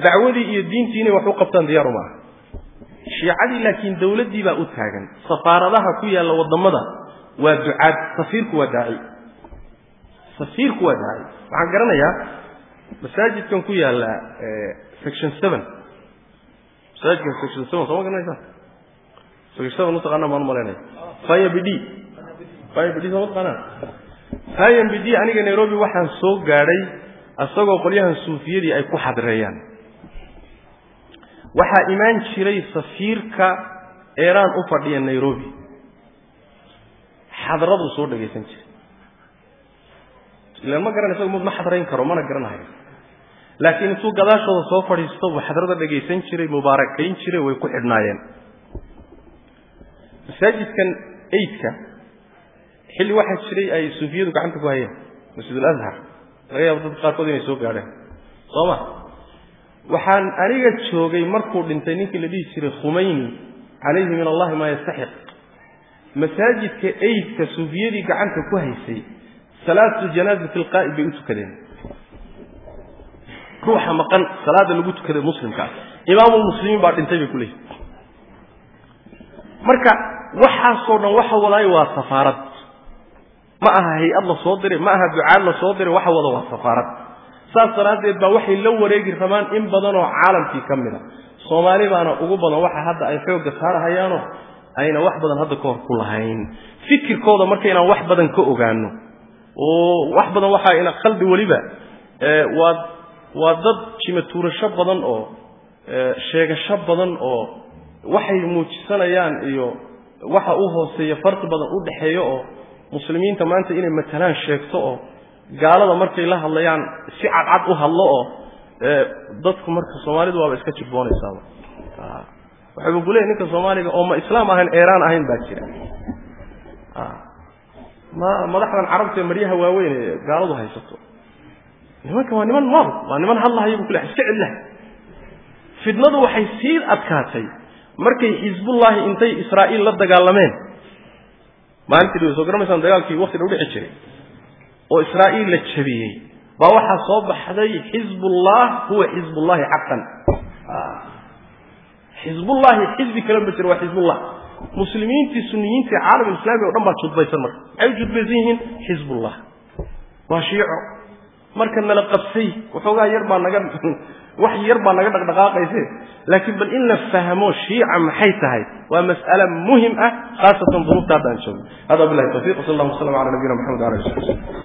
Speaker 1: dacwadii iyo diintii inay wax u qabtaan diyaaru maaha. Shiicadii laakiin dawladdii baa u taagan. Safaaradaha ku yaalla waddamada waa ducaad. Safiirku waa daaci safiirku waa daaci waxaan garanayaa masaajidkan ku yaalla section seven. Masaajidkan section seven sooma garanaysaa section seven utaqaanaa maan u malaynaya faya b d. Faya b d sooma taqaanaa? Faya aniga nairobi waxaan soo gaadhay isagoo qolyahan suufiyadii ay ku xadreeyaan. Waxaa imaan jiray safiirka eeraan u fadhiya nairobi xadraduu soo dhagaysan jiray. Ilaan ma garan isagu ma xadrayn karo mana garanahayo laakiin intuu gadaashooda soo fadhiisto buu xadrada dhagaysan jiray mubaarakayn jiray way ku xidhnaayeen. Masaajidkan eidka xilli waxaa jiray ay suufiyadu gacanta ku hayeen masjidul azhar laga yaabo dadka qaarkood inay soo gaadheen. Soo ma waxaan aniga joogay markuu dhintay ninkii la dhihi jiray khumayni calayhi min allahi maa yastaxiq masaajidka eidka suufiyadii gacanta ku haysay salaatu janaazati alqaa'ib bay u tukadeen. Ruuxa maqan salaada lagu tukada muslimka. Ah imaamulmuslimiin baa dhintay bay ku leeyihiin marka waxaasoo dhan waxa wadaayo waa safaarad. Ma aha hay'ad la soo diray ma aha ducaad la soo diray waxa wada waa safaarad. Saas daraaddeed baa waxay la wareegi rabaan in badan oo caalamkii ka mid a. Soomaali baana ugu badan waxa hadda ay xoogga saarahayaano ayna wax badan hadda kahor ku lahayn. Fikirkooda marka inaan wax badan ka ogaano oo wax badan waxaa ina khaldi weliba waa waa dad jimatuurasho badan oo sheegasho badan oo waxay muujisanayaan iyo waxa u hooseeya farqi badan u dhexeeyo oo muslimiinta maanta inay matalaan sheegto oo gaalada markay la hadlayaan si cadcad u hadlo oo dadku marka soomaalidu waaba iska jibboonaysaaba waxayba ku leeyahy ninka soomaaliga oo ma islaam ahayn eeraan ahayn baa jira. Ma madaxdan carabta ee maryaha waaweyn ee gaaladu haysato. Nimanka waa niman nool waa niman hadlahayo bu ku lehay iska celilahay fidnadu waxay sii adkaatay markay xisbullaahi intay israa'iil la dagaalameen. Maalintii dhow soo garamaysaan dagaalkii wakti dhow dhici jiray. Oo israa'iil la jabiyey baa waxaa soo baxday xizbullah huwa xizbullahi xaqan xizbullahi xizbi kale ma jiro waa xizbullah muslimiintii suniyiintii caalamulislami o dhan baa judbaysan marka. Maxay u judbaysan yihiin xizbullah waa shiico. Marka nala qabsay waxoogaa yar baa naga [LAUGHS] wax yar baa naga dhaqdhaqaaqayse laakiin bal in la fahmo shiica maxay tahay waa mas'ale muhiim ah khaasatan duruufta hadda aan joogno hada billahi tawfiq sal allah waslam ala nabiyina maxamed ala ali